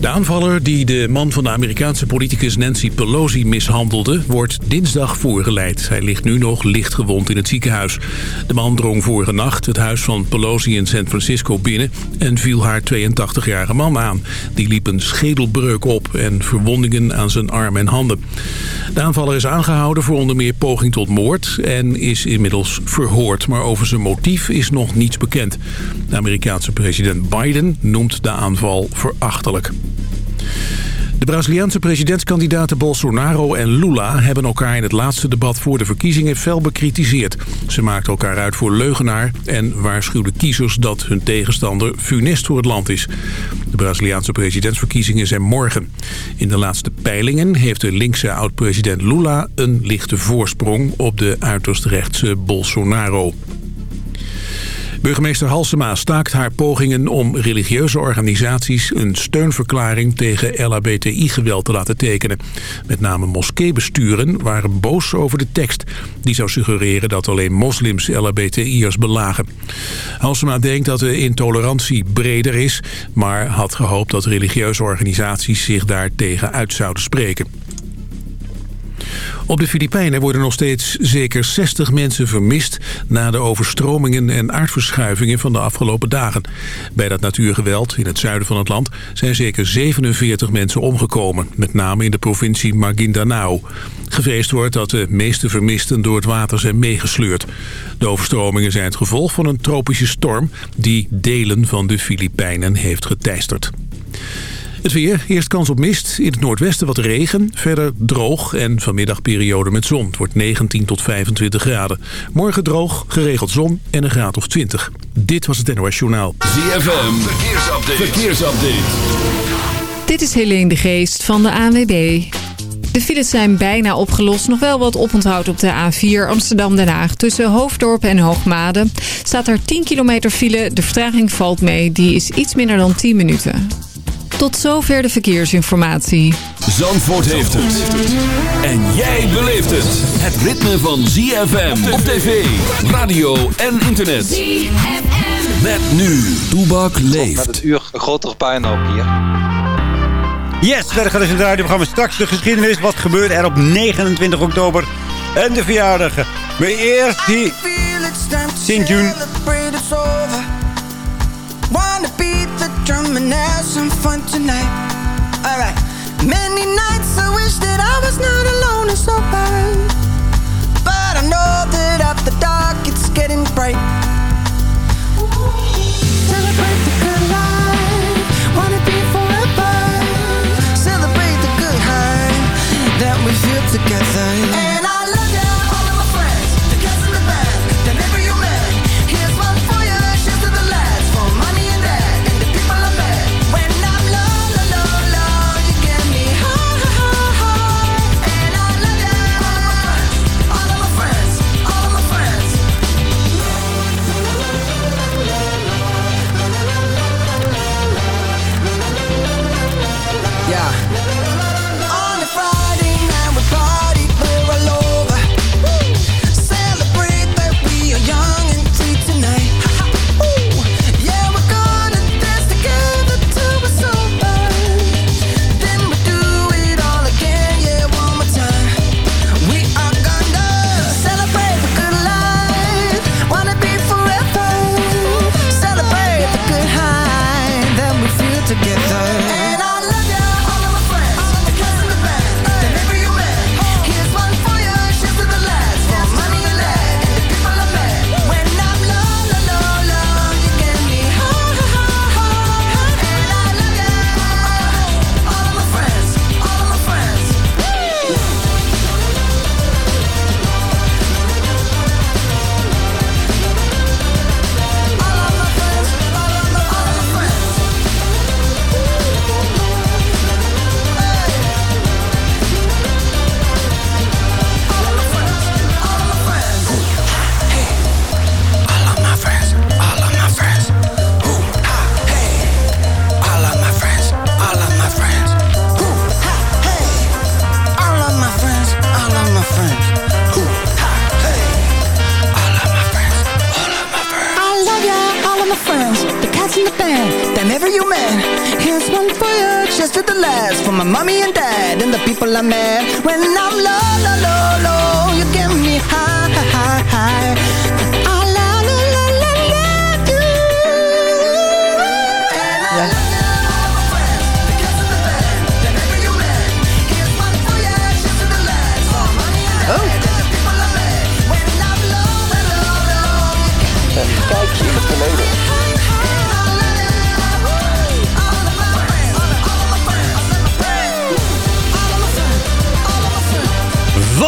De aanvaller die de man van de Amerikaanse politicus Nancy Pelosi mishandelde... wordt dinsdag voorgeleid. Hij ligt nu nog licht gewond in het ziekenhuis. De man drong vorige nacht het huis van Pelosi in San Francisco binnen... en viel haar 82-jarige man aan. Die liep een schedelbreuk op en verwondingen aan zijn arm en handen. De aanvaller is aangehouden voor onder meer poging tot moord... en is inmiddels verhoord. Maar over zijn motief is nog niets bekend. De Amerikaanse president Biden noemt de aanval verachtelijk. De Braziliaanse presidentskandidaten Bolsonaro en Lula hebben elkaar in het laatste debat voor de verkiezingen fel bekritiseerd. Ze maakten elkaar uit voor leugenaar en waarschuwden kiezers dat hun tegenstander funest voor het land is. De Braziliaanse presidentsverkiezingen zijn morgen. In de laatste peilingen heeft de linkse oud-president Lula een lichte voorsprong op de uiterst rechtse Bolsonaro. Burgemeester Halsema staakt haar pogingen om religieuze organisaties een steunverklaring tegen LHBTI-geweld te laten tekenen. Met name moskeebesturen waren boos over de tekst. Die zou suggereren dat alleen moslims LHBTI'ers belagen. Halsema denkt dat de intolerantie breder is, maar had gehoopt dat religieuze organisaties zich daar tegen uit zouden spreken. Op de Filipijnen worden nog steeds zeker 60 mensen vermist... na de overstromingen en aardverschuivingen van de afgelopen dagen. Bij dat natuurgeweld in het zuiden van het land zijn zeker 47 mensen omgekomen. Met name in de provincie Maguindanao. Gevreesd wordt dat de meeste vermisten door het water zijn meegesleurd. De overstromingen zijn het gevolg van een tropische storm... die delen van de Filipijnen heeft geteisterd. Het weer, eerst kans op mist, in het noordwesten wat regen, verder droog en vanmiddag periode met zon. Het wordt 19 tot 25 graden. Morgen droog, geregeld zon en een graad of 20. Dit was het NOS Journaal. ZFM, verkeersupdate. verkeersupdate. Dit is Helene de Geest van de ANWB. De files zijn bijna opgelost. Nog wel wat oponthoud op de A4 Amsterdam-Den Haag. Tussen Hoofddorp en Hoogmade staat er 10 kilometer file. De vertraging valt mee. Die is iets minder dan 10 minuten. Tot zover de verkeersinformatie. Zandvoort heeft het. En jij beleeft het. Het ritme van ZFM op tv, radio en internet. ZFM. Met nu, Toebak leeft. Met een uur een grotere puinhoop hier. Yes, verder gaat het in het radioprogramma straks de geschiedenis. Wat gebeurde er op 29 oktober en de verjaardag. Maar eerst die beat the drum and have some fun tonight. Alright. Many nights I wish that I was not alone and so bad. But I know that after dark it's getting bright. Celebrate the good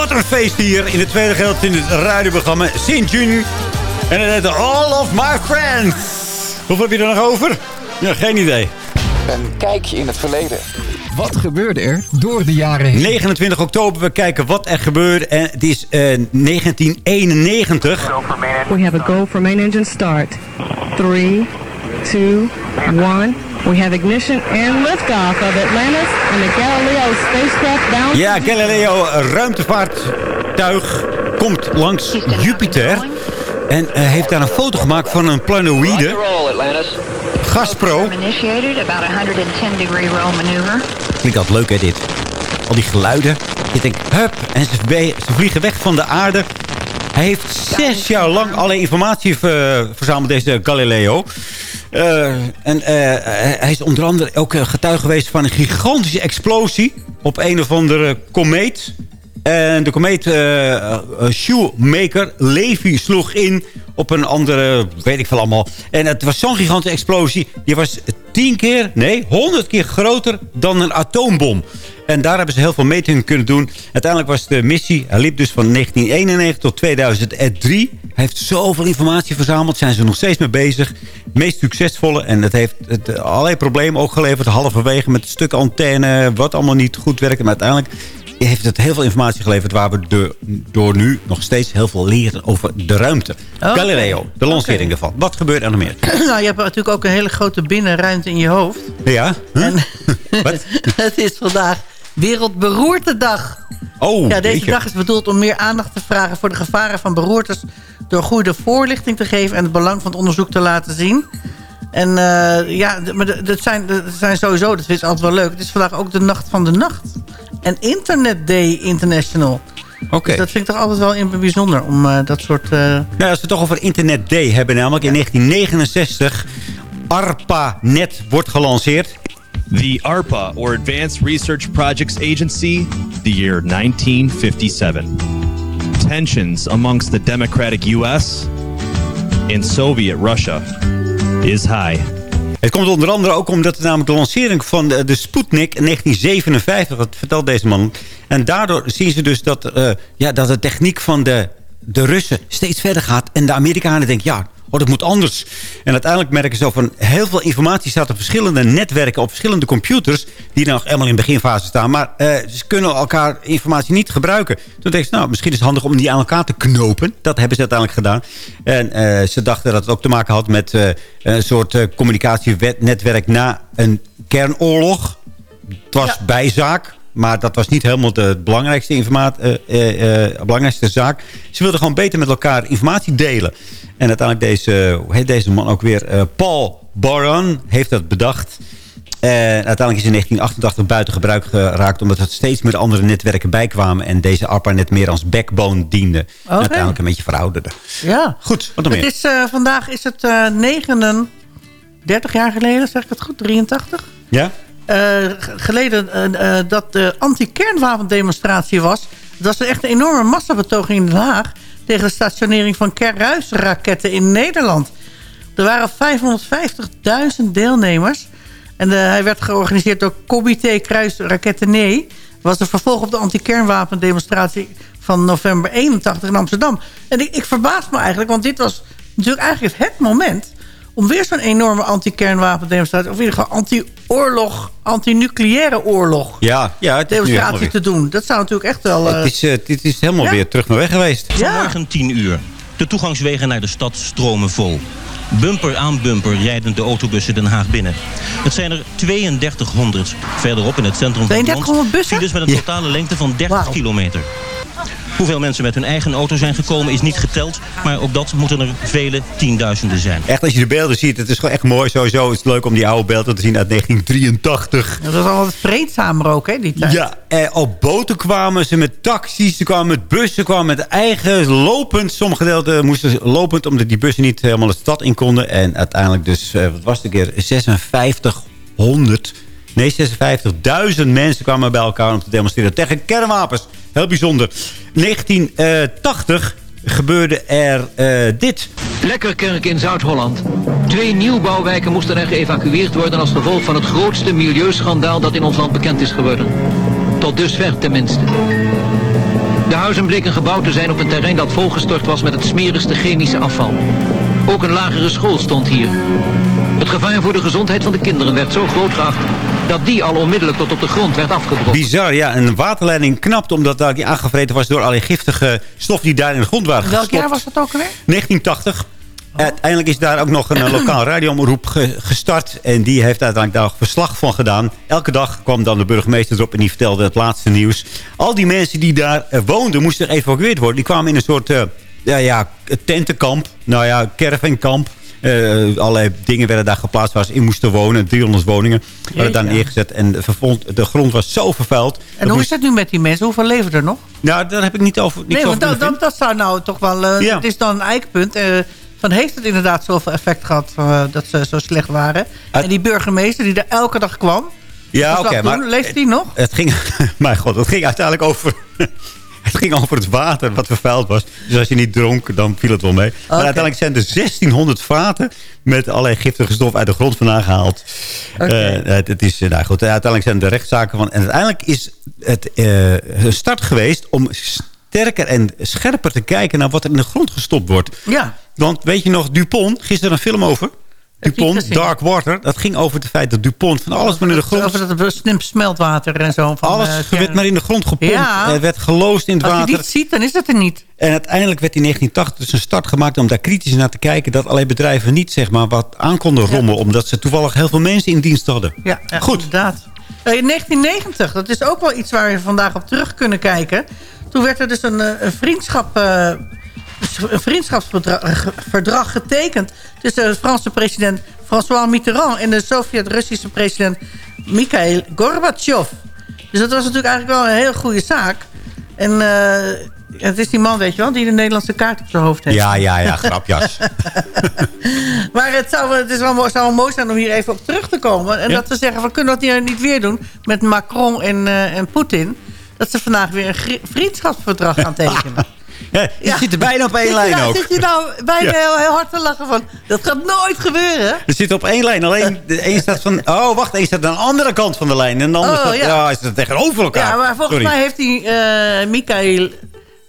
Wat een feest hier in het tweede gedeelte in het radioprogramma Sint-Jun. En het heet All of My Friends. Hoeveel heb je er nog over? Ja, geen idee. Een kijkje in het verleden. Wat gebeurde er door de jaren heen? 29 oktober, we kijken wat er gebeurde. En het is eh, 1991. We have a go for main engine start. Three, two, one. We have ignition and liftoff of Atlantis and the Galileo spacecraft bound. Ja, Galileo ruimtevaartuig komt langs Jupiter. En eh, heeft daar een foto gemaakt van een planoïde. Gaspro. Initiated about 110 degree roll maneuver. Klinkt altijd leuk, hè, dit. Al die geluiden. Je denkt, hup, en ze, vliegen weg van de aarde. Hij heeft zes jaar lang alle informatie ver- verzameld, deze Galileo. Eh, en eh, hij is onder andere ook eh, getuige geweest van een gigantische explosie... op een of andere komeet. En de komeet eh, eh, Shoemaker Levy sloeg in op een andere, weet ik veel allemaal. En het was zo'n gigantische explosie. Die was tien keer, nee, honderd keer groter dan een atoombom. En daar hebben ze heel veel metingen kunnen doen. Uiteindelijk was de missie, hij liep dus van 1991 tot 2003. Hij heeft zoveel informatie verzameld, zijn ze nog steeds mee bezig. Het meest succesvolle, en het heeft het, allerlei problemen ook geleverd. Halverwege met stuk antenne, wat allemaal niet goed werkte. Maar uiteindelijk heeft het heel veel informatie geleverd... waar we de, door nu nog steeds heel veel leren over de ruimte. Oké. Galileo, de lancering ervan. Wat gebeurt er nog meer? nou, je hebt natuurlijk ook een hele grote binnenruimte in je hoofd. Ja? Huh? Wat? Het is vandaag Wereldberoertedag. Oh, Ja, deze jeetje. dag is bedoeld om meer aandacht te vragen voor de gevaren van beroertes... door goede voorlichting te geven en het belang van het onderzoek te laten zien. En eh, ja, maar dat zijn, dat zijn sowieso, dat is altijd wel leuk. Het is vandaag ook de Nacht van de Nacht. En Internet Day International. Oké. Dus dat vind ik toch altijd wel bijzonder om eh, dat soort... eh, Nou, als we het toch over Internet Day hebben, namelijk in 1969... ARPANET wordt gelanceerd. The ARPA, or Advanced Research Projects Agency, the year 1957. Tensions amongst the democratic US and Soviet Russia is high. Het komt onder andere ook omdat namelijk de lancering van de, de Sputnik in 1957, dat vertelt deze man. En daardoor zien ze dus dat, eh, ja, dat de techniek van de, de Russen steeds verder gaat. En de Amerikanen denken, ja, oh, dat moet anders. En uiteindelijk merken ze van heel veel informatie staat op verschillende netwerken, op verschillende computers, die nog helemaal in de beginfase staan. Maar eh, ze kunnen elkaar informatie niet gebruiken. Toen dachten ze, nou, misschien is het handig om die aan elkaar te knopen. Dat hebben ze uiteindelijk gedaan. En eh, ze dachten dat het ook te maken had met eh, een soort communicatienetwerk na een kernoorlog. Het was bijzaak. Maar dat was niet helemaal de belangrijkste, informatie, eh, eh, eh, belangrijkste zaak. Ze wilden gewoon beter met elkaar informatie delen. En uiteindelijk deze, hoe heet deze man ook weer? Paul Baran heeft dat bedacht. En uiteindelijk is in 1988 buiten gebruik geraakt... omdat er steeds meer andere netwerken bijkwamen... en deze ARPANET meer als backbone diende. En uiteindelijk een beetje verouderde. ja. Goed, wat nog Het meer? is, vandaag is het eh 39 jaar geleden, zeg ik het goed? 83? Ja? Eh, geleden eh, eh, dat de anti-kernwapendemonstratie was. Het was echt een enorme massabetoging in Den Haag... tegen de stationering van kruisraketten in Nederland. Er waren 550.000 deelnemers. En hij werd georganiseerd door Comité Kruisraketten Nee. Was een vervolg op de anti-kernwapendemonstratie van november 81 in Amsterdam. En ik, ik verbaas me eigenlijk, want dit was natuurlijk eigenlijk het moment om weer zo'n enorme anti-kernwapendemonstratie... of in ieder geval anti-oorlog, anti-nucleaire oorlog... Ja, ja demonstratie weer. te doen. Dat zou natuurlijk echt wel... eh, Het is, dit is helemaal Ja. weer terug naar weg geweest. ja. Morgen 10 uur. De toegangswegen naar de stad stromen vol. Bumper aan bumper rijden de autobussen Den Haag binnen. Het zijn er 3200 verderop in het centrum van het land. 3200 bussen? Files met een totale lengte van 30 Wauw. kilometer. Hoeveel mensen met hun eigen auto zijn gekomen is niet geteld. Maar ook dat moeten er vele tienduizenden zijn. Echt, als je de beelden ziet, het is gewoon echt mooi. Sowieso is het leuk om die oude beelden te zien uit 1983. Dat was al wat vreedzamer ook, hè, die tijd. Ja, eh, op boten kwamen ze met taxis, ze kwamen met bussen, ze kwamen met eigen lopend. Sommige gedeelten moesten lopend, omdat die bussen niet helemaal de stad in konden. En uiteindelijk dus, eh, wat was het een keer, 5600... Nee, 56.000 mensen kwamen bij elkaar om te demonstreren tegen kernwapens. Heel bijzonder. 1980 gebeurde er eh, dit. Lekkerkerk in Zuid-Holland. Twee nieuwbouwwijken moesten er geëvacueerd worden als gevolg van het grootste milieuschandaal dat in ons land bekend is geworden. Tot dusver tenminste. De huizen bleken gebouwd te zijn op een terrein dat volgestort was met het smerigste chemische afval. Ook een lagere school stond hier. Het gevaar voor de gezondheid van de kinderen werd zo groot geacht dat die al onmiddellijk tot op de grond werd afgebroken. Bizar, ja. Een waterleiding knapte omdat daar die aangevreten was door alle giftige stof die daar in de grond waren Welk gestopt. jaar was dat ook alweer? 1980. Uiteindelijk is daar ook nog een eh, lokaal radioomroep ge- gestart. En die heeft uiteindelijk daar verslag van gedaan. Elke dag kwam dan de burgemeester erop en die vertelde het laatste nieuws. Al die mensen die daar eh, woonden moesten geëvacueerd worden. Die kwamen in een soort eh, ja, ja, tentenkamp. Nou ja, caravankamp. Eh allerlei dingen werden daar geplaatst waar ze in moesten wonen. 300 woningen werden daar neergezet. En de, grond was zo vervuild. En Dat hoe moest- is het nu met die mensen? Hoeveel leven er nog? Nou, daar heb ik niet over. Nee, want dat, dat, dat zou nou toch wel... eh, Ja. Het is dan een eikpunt. eh, van heeft het inderdaad zoveel effect gehad eh, dat ze zo slecht waren? en die burgemeester die daar elke dag kwam... Ja, oké, dat maar? Leeft die nog? Het ging, mijn god, het ging uiteindelijk over... Het ging over het water wat vervuild was. Dus als je niet dronk, dan viel het wel mee. Maar uiteindelijk zijn er 1600 vaten... met allerlei giftige stof uit de grond vandaan gehaald. Oké. Eh, het, het is, eh, nou goed, uiteindelijk zijn er rechtszaken van... En uiteindelijk is het eh, een start geweest om sterker en scherper te kijken... naar wat er in de grond gestopt wordt. Ja. Want weet je nog, Dupont, gisteren een film over... Dupont. Dark Water. Dat ging over het feit dat Dupont van alles maar in de grond... Over dat snip smeltwater en zo. Van, Alles eh, werd maar in de grond gepompt. Ja. Er werd geloosd in het Als je water. die ziet, dan is het er niet. En uiteindelijk werd in 1980 dus een start gemaakt om daar kritisch naar te kijken. Dat allerlei bedrijven niet zeg maar, wat aan konden rommelen. Omdat ze toevallig heel veel mensen in dienst hadden. Ja, ja, Goed. inderdaad. Eh, In 1990, dat is ook wel iets waar we vandaag op terug kunnen kijken. Toen werd er dus een, eh, een vriendschap... vriendschapsverdrag eh, ge- verdrag getekend... tussen de Franse president François Mitterrand... en de Sovjet-Russische president Mikhail Gorbachev. Dus dat was natuurlijk eigenlijk wel een heel goede zaak. En eh, het is die man, weet je wel, die de Nederlandse kaart op zijn hoofd heeft. Ja, ja, ja, grapjas. Maar het zou, het is wel, mooi- zou wel mooi zijn om hier even op terug te komen. En Ja. dat we zeggen, van, kunnen we dat niet- niet weer doen met Macron en, eh, en Poetin? Dat ze vandaag weer een vriendschapsverdrag gaan tekenen. Ja, je zit er bijna op één lijn nou- ook. Zit je nou bijna heel, heel hard te lachen van... Dat gaat nooit gebeuren. Er zit op één lijn. Alleen de een staat van... Oh, wacht. Een staat aan de andere kant van de lijn. En de andere Oh, staat... ja. Is het tegenover elkaar. Ja, maar volgens Sorry. mij heeft die eh Mikhail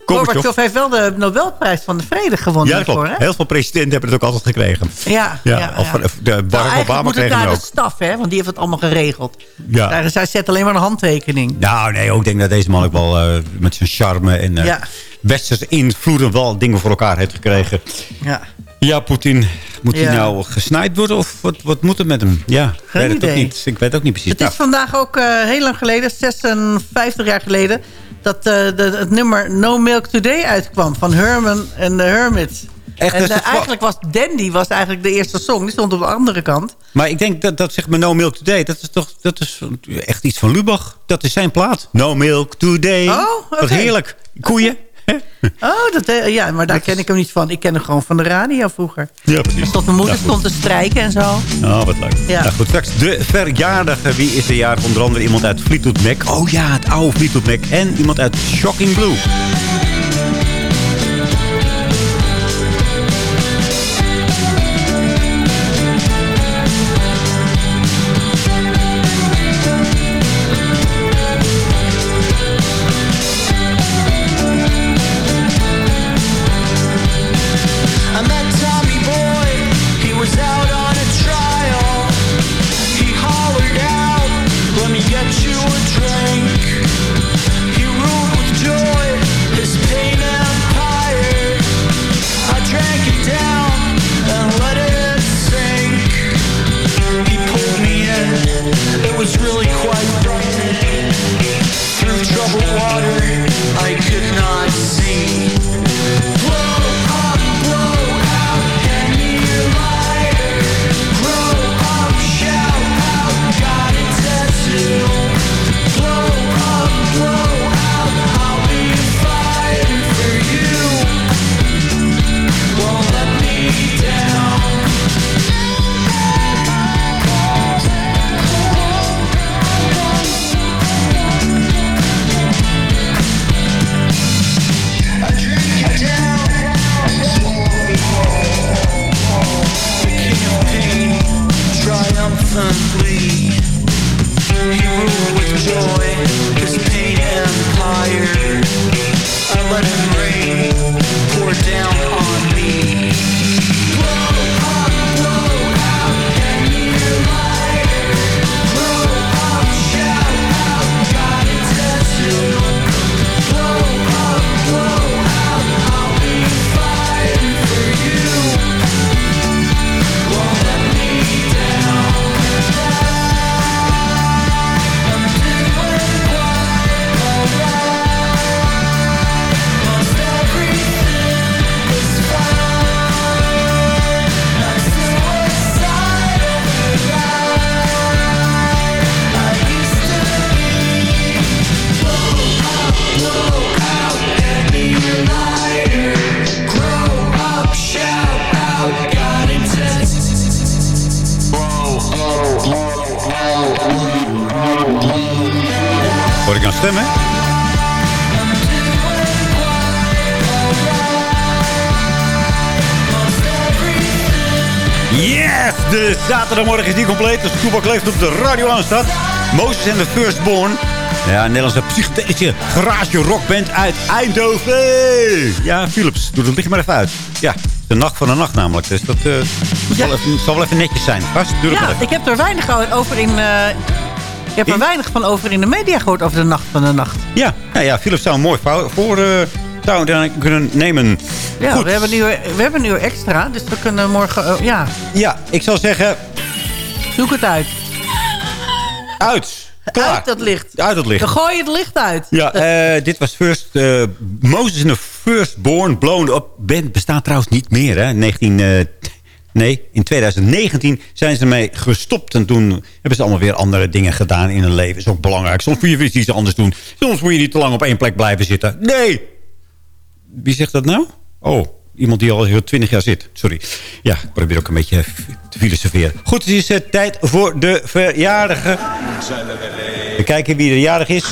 Gorbachev. Heeft wel de Nobelprijs van de Vrede gewonnen. Ja, klopt. hè? Heel veel presidenten hebben het ook altijd gekregen. Ja, Ja, ja, of de Nou, Barack eigenlijk Obama het kreeg naar ook. de staf, hè? Want die heeft het allemaal geregeld. Ja. Daar, zij zet alleen maar een handtekening. Nou, nee, ook ik denk dat deze man ook wel eh, met zijn charme en eh Ja. Westerse invloeden wel dingen voor elkaar heeft gekregen. Ja. Ja, Poetin, moet hij nou gesnaaid worden of wat, wat moet er met hem? Ja, Geen weet het ook niet. Ik weet ook niet precies. Het is Nou, vandaag ook eh, heel lang geleden, 56 jaar geleden... dat eh, de, het nummer No Milk Today uitkwam van Herman en de Hermits. Echt, en eh, het eigenlijk was Dandy was eigenlijk de eerste song. Die stond op de andere kant. maar ik denk dat, dat zeg maar No Milk Today, dat is toch dat is echt iets van Lubach. Dat is zijn plaat. No Milk Today. Oh, Wat oké. heerlijk. Koeien. Oh, dat, eh, ja, maar daar ken ik hem niet van. Ik ken hem gewoon van de radio vroeger. Ja, precies. Tot mijn moeder Ja, stond te strijken en zo. Oh, wat leuk. Ja. Nou goed, straks de verjaardag. Wie is de jarig? Onder andere iemand uit Fleetwood Mac. Oh ja, het oude Fleetwood Mac. En iemand uit Shocking Blue. Toebak leeft op de radio aanstaat. Moses en de Firstborn. Ja, een Nederlandse psychedelische garage rockband uit Eindhoven. Ja, Philips, doe het licht maar even uit. Ja, de nacht van de nacht namelijk. Dus dat eh, zal, even, zal wel even netjes zijn. Het Ja, ik heb er weinig over in... eh, ik heb er weinig van over in de media gehoord over de nacht van de nacht. Ja, ja, ja Philips zou een mooi voor, voor eh, zou kunnen nemen. Ja, Goed. we hebben, nu, we hebben nu extra, dus we kunnen morgen... ja, Ja, ik zal zeggen, zoek het uit. uit. Klaar. Uit dat licht. Uit het licht. Dan gooi je het licht uit. Ja, eh, dit was first, eh, Moses in the Firstborn Blown Up. Band bestaat trouwens niet meer, hè. 19, eh, nee, in 2019 zijn ze ermee gestopt. En toen hebben ze allemaal weer andere dingen gedaan in hun leven. is ook belangrijk. Soms moet je weer iets anders doen. Soms moet je niet te lang op één plek blijven zitten. Nee! Wie zegt dat nou? Oh, iemand die al heel twintig jaar zit. Sorry. Ja, ik probeer ook een beetje te filosoferen. Goed, het is eh, tijd voor de verjaardagen. We kijken wie er jarig is.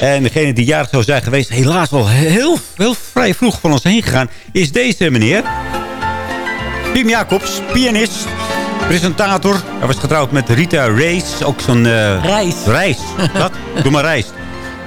En degene die jarig zou zijn geweest, helaas wel heel, heel vrij vroeg van ons heen gegaan, is deze meneer. Pim Jacobs, pianist, presentator. Hij was getrouwd met Rita Reis, ook zo'n... eh, Reis. Reis. Wat? Doe maar Reis.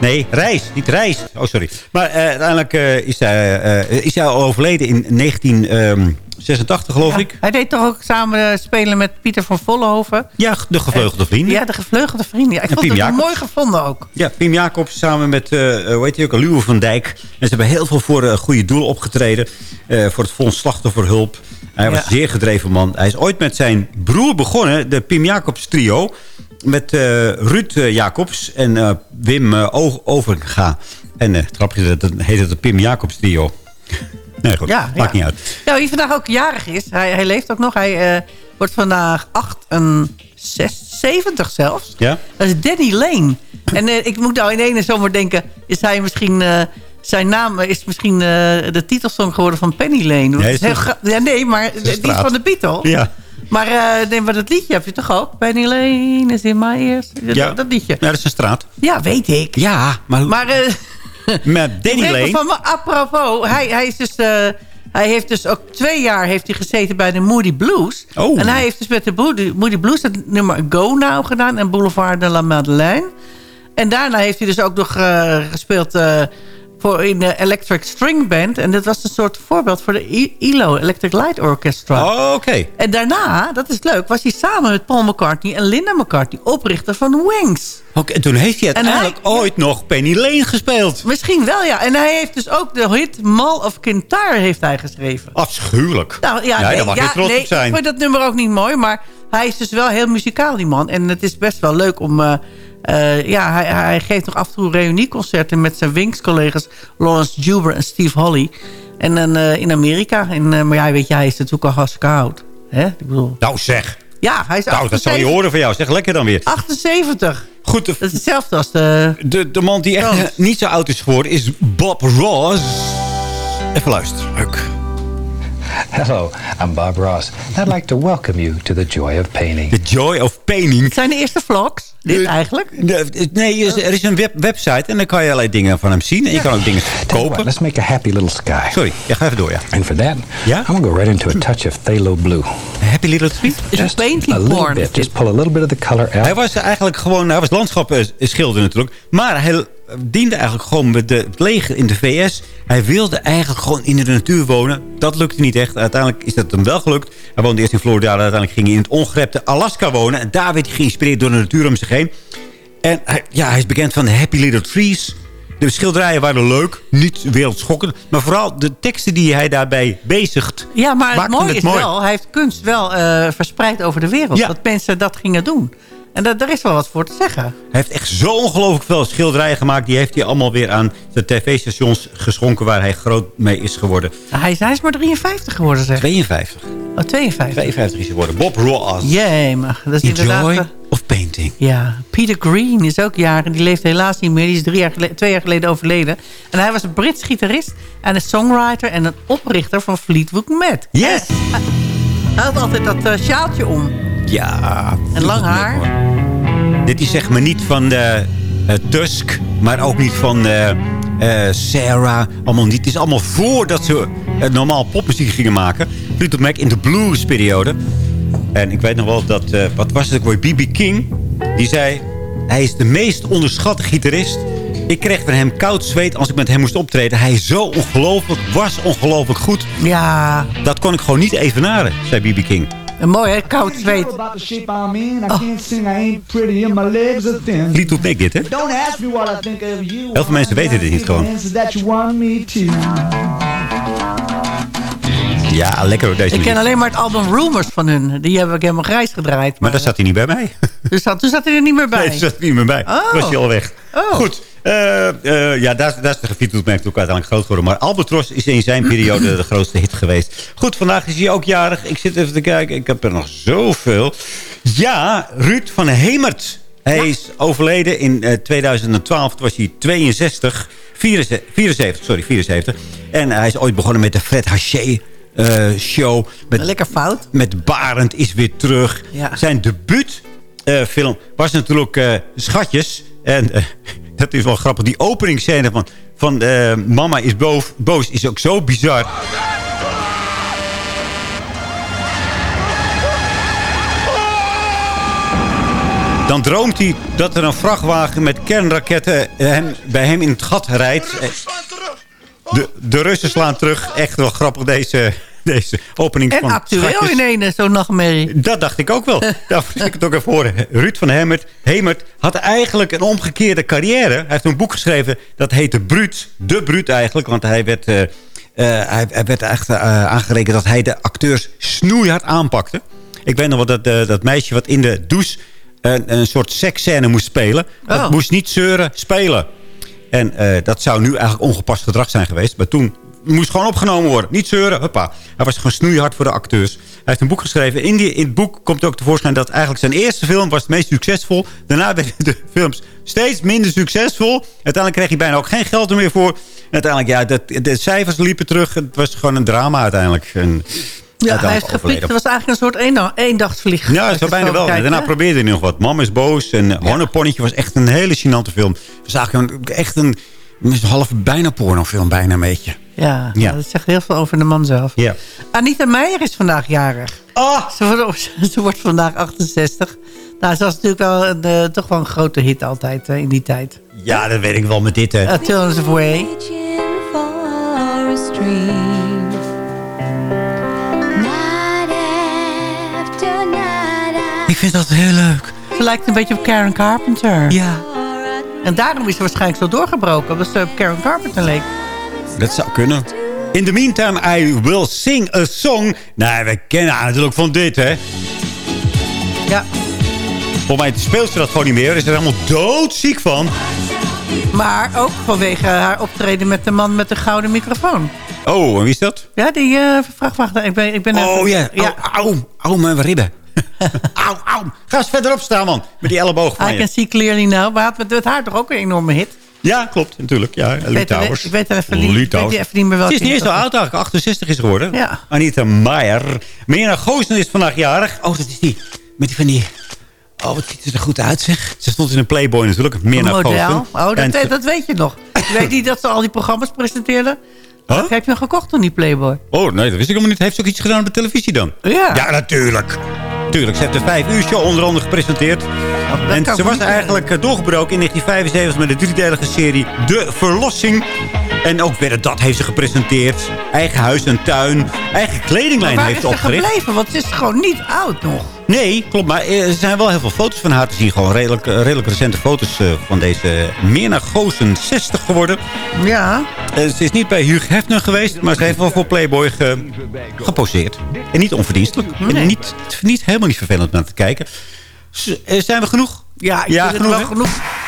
Nee, Reis, niet Reis. Oh, sorry. Maar eh, uiteindelijk eh, is, hij, eh, is hij al overleden in 1986, geloof ik. Hij deed toch ook samen spelen met Pieter van Vollenhoven? Ja, de gevleugelde vrienden. Ja, de gevleugelde vrienden. Ja, ik En vond het mooi gevonden ook. Ja, Pim Jacobs samen met, hoe heet hij ook, Luwe van Dijk. En ze hebben heel veel voor goede doel opgetreden. voor het Fonds Slachtofferhulp. Hij was Ja. een zeer gedreven man. Hij is ooit met zijn broer begonnen, de Pim Jacobs trio. Met eh, Ruud eh, Jacobs en eh, Wim Overga. En uh, grapje, dat heet het de Pim Jacobs trio. nee, goed, Ja, maakt ja. niet uit. Ja, wie vandaag ook jarig is. Hij, hij leeft ook nog. Hij wordt vandaag 78 zelfs. Ja? Dat is Danny Lane. En ik moet nou in ene zomer denken... is hij misschien... zijn naam is misschien de titelsong geworden van Penny Lane. Nee, is heel ja, nee, maar die is van de Beatles. Ja. Maar, maar dat liedje heb je toch ook? Penny Lane is in my ears. Dat, Ja. dat liedje. ja, dat is een straat. Ja, weet ik. Ja, maar, Maar eh, met Danny Lane... Van, maar apropos, hij, hij, is dus, eh, hij heeft dus ook twee jaar heeft hij gezeten bij de Moody Blues. Oh. En hij heeft dus met de Moody, Moody Blues het nummer Go Now gedaan en Boulevard de la Madeleine. En daarna heeft hij dus ook nog gespeeld voor in de Electric String Band. En dat was een soort voorbeeld voor de ILO, Electric Light Orchestra. Oh, oké. En daarna, dat is leuk, was hij samen met Paul McCartney en Linda McCartney oprichter van Wings. Oké, en toen heeft hij uiteindelijk hij- ooit nog Penny Lane gespeeld. Misschien wel, ja. En hij heeft dus ook de hit Mall of Kintyre heeft hij geschreven. Afschuwelijk. Nou, ja, Nee, nee, daar mag je trots nee, op zijn. Ik vind dat nummer ook niet mooi, maar hij is dus wel heel muzikaal, die man. En het is best wel leuk om... eh, eh, ja, hij, hij geeft nog af en toe reunieconcerten met zijn Wings-collega's... Lawrence Juber en Steve Holly. En dan eh, in Amerika. En, eh, maar ja, weet je, hij is natuurlijk al hartstikke oud. Hè? Ik bedoel... Nou zeg. Ja, hij is Nou, dat zal je 78. horen van jou. Zeg lekker dan weer. 78. Goed, de, Dat is hetzelfde als de... de, de man die echt niet zo oud is geworden is Bob Ross. Even luisteren. Leuk. Hello, I'm Bob Ross. I'd like to welcome you to the joy of painting. The Joy of Painting. Het zijn de eerste vlogs, dit eigenlijk. De- Nee, er is- een web, website en dan kan je allerlei dingen van hem zien. En je kan ook dingen Tell you what, kopen. let's make a happy little sky. Sorry, ja, ga even door, ja. And for that, Yeah? I'm gonna go right into a touch of phthalo blue. Happy Little Tree? Just a little bit. Just pull a little bit of the color out. Hij was eigenlijk gewoon, hij was landschapschilder natuurlijk. Maar hij diende eigenlijk gewoon met de, het leger in de VS. Hij wilde eigenlijk gewoon in de natuur wonen. Dat lukte niet echt. Uiteindelijk is dat hem wel gelukt. Hij woonde eerst in Florida. Uiteindelijk ging hij in het ongerepte Alaska wonen. En daar werd hij geïnspireerd door de natuur om zich heen. En hij, ja, hij is bekend van de Happy Little Trees. De schilderijen waren leuk, niet wereldschokkend. Maar vooral de teksten die hij daarbij bezigt. Ja, maar het mooie het is mooi. wel, hij heeft kunst wel eh, verspreid over de wereld. Ja. Dat mensen dat gingen doen. En daar is wel wat voor te zeggen. Hij heeft echt zo ongelooflijk veel schilderijen gemaakt. Die heeft hij allemaal weer aan de tv-stations geschonken... waar hij groot mee is geworden. Hij is, hij is maar 53 geworden, zeg. 52. Oh, 52. 52 is hij geworden. Bob Ross. Jee, maar dat is The inderdaad... joy eh, of painting. Ja, Peter Green is ook jaren. Die leeft helaas niet meer. Die is drie jaar geleden, twee jaar geleden overleden. En hij was een Brits gitarist en een songwriter... en een oprichter van Fleetwood Mac. Yes! Hij had altijd dat eh, sjaaltje om. Ja. En lang haar. Dit is zeg maar niet van de, eh, Tusk, maar ook niet van eh, Sarah. Allemaal niet. Het is allemaal voordat ze normaal popmuziek gingen maken. Fleetwood Mac in de bluesperiode. En ik weet nog wel dat, wat was het ook weer, B.B. King. Die zei, hij is de meest onderschatte gitarist. Ik kreeg van hem koud zweet als ik met hem moest optreden. Hij is zo ongelooflijk, was ongelooflijk goed. Ja. Dat kon ik gewoon niet evenaren, zei B.B. King. Een mooi, hè? Koud zweet. Fleetwood Mac dit, hè? Don't ask me what I think of you. Heel veel mensen weten dit niet gewoon. Ja, lekker hoor, deze Ik ken alleen maar het album Rumors van hun. Die heb ik helemaal grijs gedraaid. Maar daar zat hij niet bij mij. Dus dat, toen zat hij er niet meer bij. Nee, daar zat hij niet meer bij. Oh. Was hij al weg. Oh. Goed. eh, eh, ja, daar, daar is de Mac ook uiteindelijk groot geworden. Maar Albatross is in zijn periode de grootste hit geweest. Goed, vandaag is hij ook jarig. Ik zit even te kijken. Ik heb er nog zoveel. Ja, Ruud van Hemert. Hij is overleden in eh, 2012. Toen was hij 62. 74, 74, sorry, 74. En hij is ooit begonnen met de Fred Haché eh, show. Met, Lekker fout. Met Barend is weer terug. Ja. Zijn debuutfilm was natuurlijk eh, Schatjes. En eh, dat is wel grappig. Die openingsscène van, van eh, Mama is boos, boos is ook zo bizar. Dan droomt hij dat er een vrachtwagen met kernraketten hem, bij hem in het gat rijdt. De, de Russen slaan terug. Echt wel grappig deze, deze opening En actueel in eh, zo'n nachtmerrie. Dat dacht ik ook wel. Daar ik het ook even horen. Ruud van Hemert, Hemert had eigenlijk een omgekeerde carrière. Hij heeft een boek geschreven dat heette Bruut. De Bruut eigenlijk. Want hij werd, eh, eh, hij, hij werd echt eh, aangerekend dat hij de acteurs snoeihard aanpakte. Ik weet nog wel dat, dat meisje wat in de douche een, een soort seksscène moest spelen. Dat Oh. moest niet zeuren, spelen. En eh, dat zou nu eigenlijk ongepast gedrag zijn geweest. Maar toen moest gewoon opgenomen worden. Niet zeuren, huppa. Hij was gewoon snoeihard voor de acteurs. Hij heeft een boek geschreven. In, die, in het boek komt ook tevoorschijn dat eigenlijk zijn eerste film was het meest succesvol. Daarna werden de films steeds minder succesvol. Uiteindelijk kreeg hij bijna ook geen geld er meer voor. Uiteindelijk, ja, de, de cijfers liepen terug. Het was gewoon een drama uiteindelijk. En Ja, hij heeft geflikt. Het was eigenlijk een soort eendag, eendachtsvlieg. Ja, zo bijna wel. Kijken, Daarna probeerde hij nog wat. Mama is boos en Honneponnetje was echt een hele gênante film. Het was eigenlijk een, echt een, een half bijna pornofilm, bijna een beetje. Ja, Ja. dat zegt heel veel over de man zelf. Ja. Anita Meijer is vandaag jarig. Ze, wordt, ze wordt vandaag 68. Nou, ze was natuurlijk wel een, eh, toch wel een grote hit altijd eh, in die tijd. Ja, dat weet ik wel met dit. Hè. Uh, Turn Us Away. Vind dat heel leuk. Ze lijkt een beetje op Karen Carpenter. Ja. En daarom is ze waarschijnlijk zo doorgebroken. Omdat ze op Karen Carpenter leek. Dat zou kunnen. In the meantime, I will sing a song. Nou, we kennen haar natuurlijk van dit, hè. Ja. Volgens mij speelt ze dat gewoon niet meer. Is er helemaal doodziek van. Maar ook vanwege haar optreden met de man met de gouden microfoon. Oh, en wie is dat? Ja, die eh vrachtwagen. Ik ben, ik ben Oh even- ja. ja. Auw, auw, mijn ribben. auw, auw. Ga eens verderop staan, man. Met die elleboog van I je. can see clearly now. Maar had met, met haar toch ook een enorme hit? Ja, klopt, natuurlijk. Ja, Lee er- Towers. ik weet er even niet, weet even niet meer welke Ze is niet eens zo dat oud eigenlijk. 68 is geworden. Ja. Anita Meijer. Mena Goosen is vandaag jarig. Oh, dat is die. Met die van die... Oh, wat ziet ze er goed uit, zeg. Ze stond in een Playboy natuurlijk. Meer. Goosen. Oh, dat, En- dat weet je nog. Je weet niet dat ze al die programma's presenteerden? Huh? Heb je hem gekocht toen, die Playboy? Oh, nee, dat wist ik helemaal niet. Heeft ze ook iets gedaan op de televisie dan? Ja. Ja, natuurlijk. Tuurlijk, ze heeft de vijf uur show onder andere gepresenteerd. en ze was eigenlijk eh, doorgebroken in 1975 met de driedelige serie De Verlossing. En ook weer dat heeft ze gepresenteerd. Eigen huis en tuin. Eigen kledinglijn waar heeft is ze ze opgericht. gebleven? Want ze is gewoon niet oud nog. Nee, klopt. Maar eh, er zijn wel heel veel foto's van haar te zien. Gewoon redelijk, eh, redelijk recente foto's eh, van deze Mirna Goosen 60 geworden. Ja. Ze is niet bij Hugh Hefner geweest, maar ze heeft wel voor Playboy ge- geposeerd. En niet onverdienstelijk. En niet, niet helemaal niet vervelend om naar te kijken. Z- zijn we genoeg? Ja, ik Ja, genoeg, wel genoeg.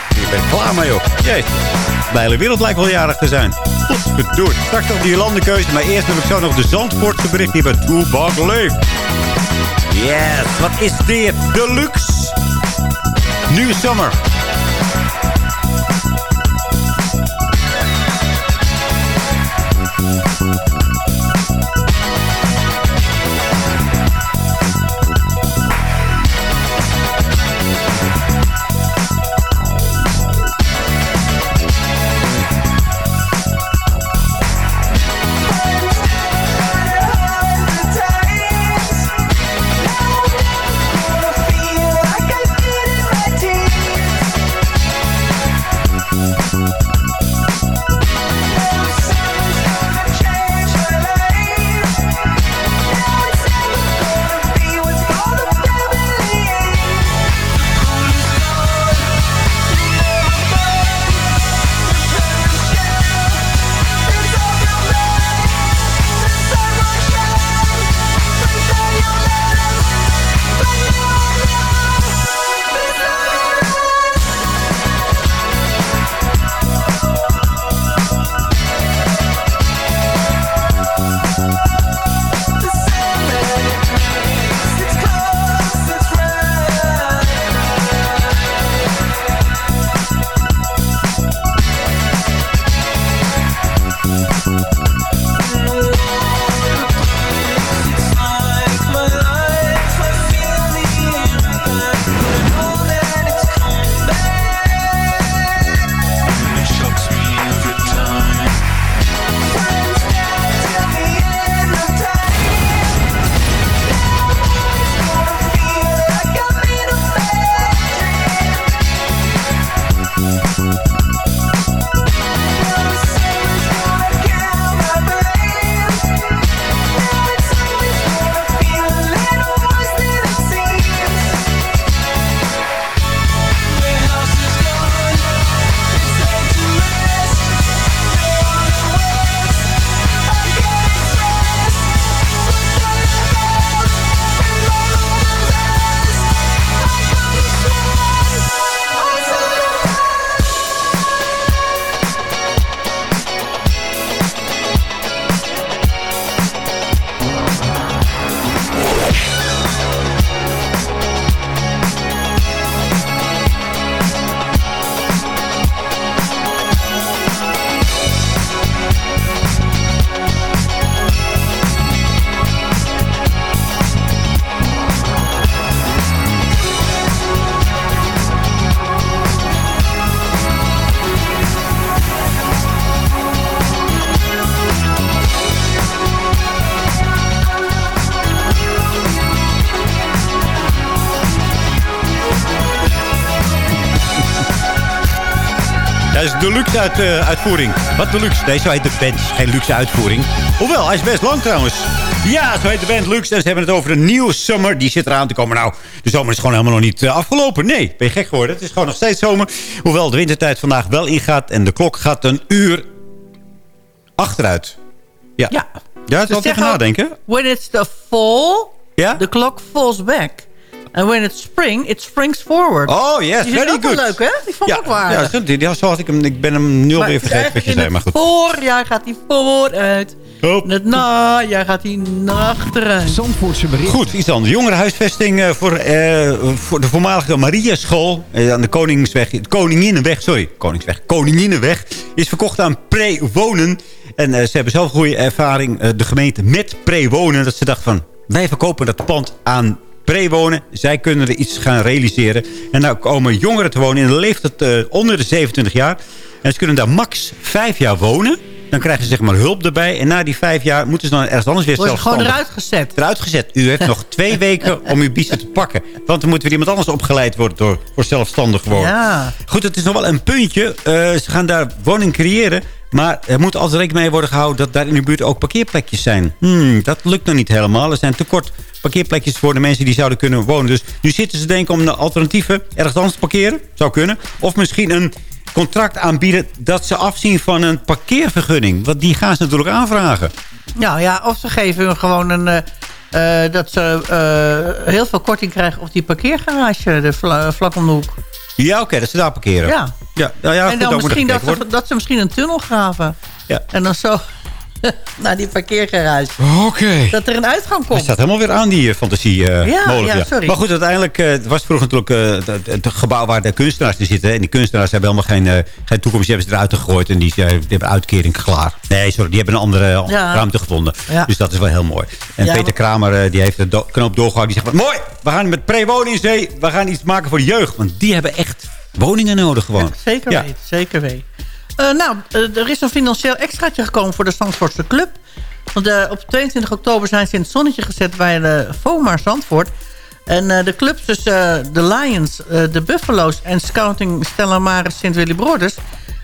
Ik ben klaar mee, joh. Jezus. De hele wereld lijkt wel jarig te zijn. Godverdorie. Straks nog die landenkeuze. Maar eerst heb ik zo nog de Zandvoortse bericht hier bij Toebak Leef. Yes, wat is dit? Deluxe. New Summer. Luxe uit, eh, uitvoering. Wat de luxe? Nee, zo heet de band. Geen luxe uitvoering. Hoewel, hij is best lang trouwens. Ja, zo heet de band Luxe. En ze hebben het over een nieuwe summer. Die zit eraan te komen. Nou, de zomer is gewoon helemaal nog niet eh, afgelopen. Nee, ben je gek geworden. Het is gewoon nog steeds zomer. Hoewel de wintertijd vandaag wel ingaat. En de klok gaat een uur achteruit. Ja. Ja, ja het is zeggen ook, nadenken. When it's the fall, Ja? the clock falls back. And when it's spring, it springs forward. Oh, yes, Die is very ook wel good. leuk, hè? Die vond ik ook Ja, waardig. ja, die- zo had ik hem. Ik ben hem nul Maar weer het vergeten wat je zei. Maar het goed. voorjaar gaat hij vooruit. Het najaar gaat hij naar achteruit. Zandvoortse bericht. Goed, iets anders. Jongerenhuisvesting eh, voor, eh, voor de voormalige Maria School eh, aan de Koningsweg, Koninginnenweg, sorry, Koningsweg, Koninginnenweg, is verkocht aan pre-wonen. En eh, ze hebben zelf goede ervaring, eh, de gemeente, met pre-wonen. Dat ze dachten van, wij verkopen dat pand aan pre-wonen. Zij kunnen er iets gaan realiseren. En nou komen jongeren te wonen in de leeftijd eh, onder de 27 jaar. En ze kunnen daar max vijf jaar wonen. Dan krijgen ze zeg maar hulp erbij. En na die vijf jaar moeten ze dan ergens anders weer Word je gewoon eruit gezet. Eruit gezet. U heeft nog twee weken om uw biezen te pakken. Want dan moet weer iemand anders opgeleid worden door, voor zelfstandig worden. Ja. Goed, het is nog wel een puntje. Eh, ze gaan daar woning creëren. Maar er moet altijd rekening mee worden gehouden... dat daar in de buurt ook parkeerplekjes zijn. Hmm, dat lukt nog niet helemaal. Er zijn tekort parkeerplekjes voor de mensen die zouden kunnen wonen. Dus nu zitten ze denken om een alternatieven ergens anders te parkeren. Zou kunnen. Of misschien een contract aanbieden dat ze afzien van een parkeervergunning. Want die gaan ze natuurlijk aanvragen. Nou ja, of ze geven hun gewoon een... eh, eh, dat ze eh, heel veel korting krijgen op die parkeergarage. De vla- vlak om de hoek. Ja, oké, dat ze daar parkeren. Ja. Ja, nou ja, en goed, dan moet misschien dat ze, dat ze misschien een tunnel graven. Ja. En dan zo naar die parkeergarage. Oké. Dat er een uitgang Hij komt. staat helemaal weer aan, die fantasie eh Ja, mogelijk. ja, sorry. Maar goed, uiteindelijk eh, het was vroeger natuurlijk eh, het, het gebouw waar de kunstenaars in zitten. En die kunstenaars hebben helemaal geen, eh, geen toekomst. Die hebben ze eruit gegooid en die, eh, die hebben uitkering klaar. Nee, sorry, die hebben een andere eh, Ja. ruimte gevonden. Ja. Dus dat is wel heel mooi. En Ja, Peter Kramer, eh, die heeft de do- knoop doorgehouden. Die zegt, mooi, we gaan met pre-woning zee. We gaan iets maken voor de jeugd. Want die hebben echt woningen nodig gewoon. Zeker weten, zeker weten. Eh, nou, eh, er is een financieel extraatje gekomen voor de Zandvoortse Club. Want eh, op 22 oktober zijn ze in het zonnetje gezet bij de FOMA Zandvoort. En de clubs, dus de Lions, de Buffalo's en Scouting Stella Maris Sint Willy Broders...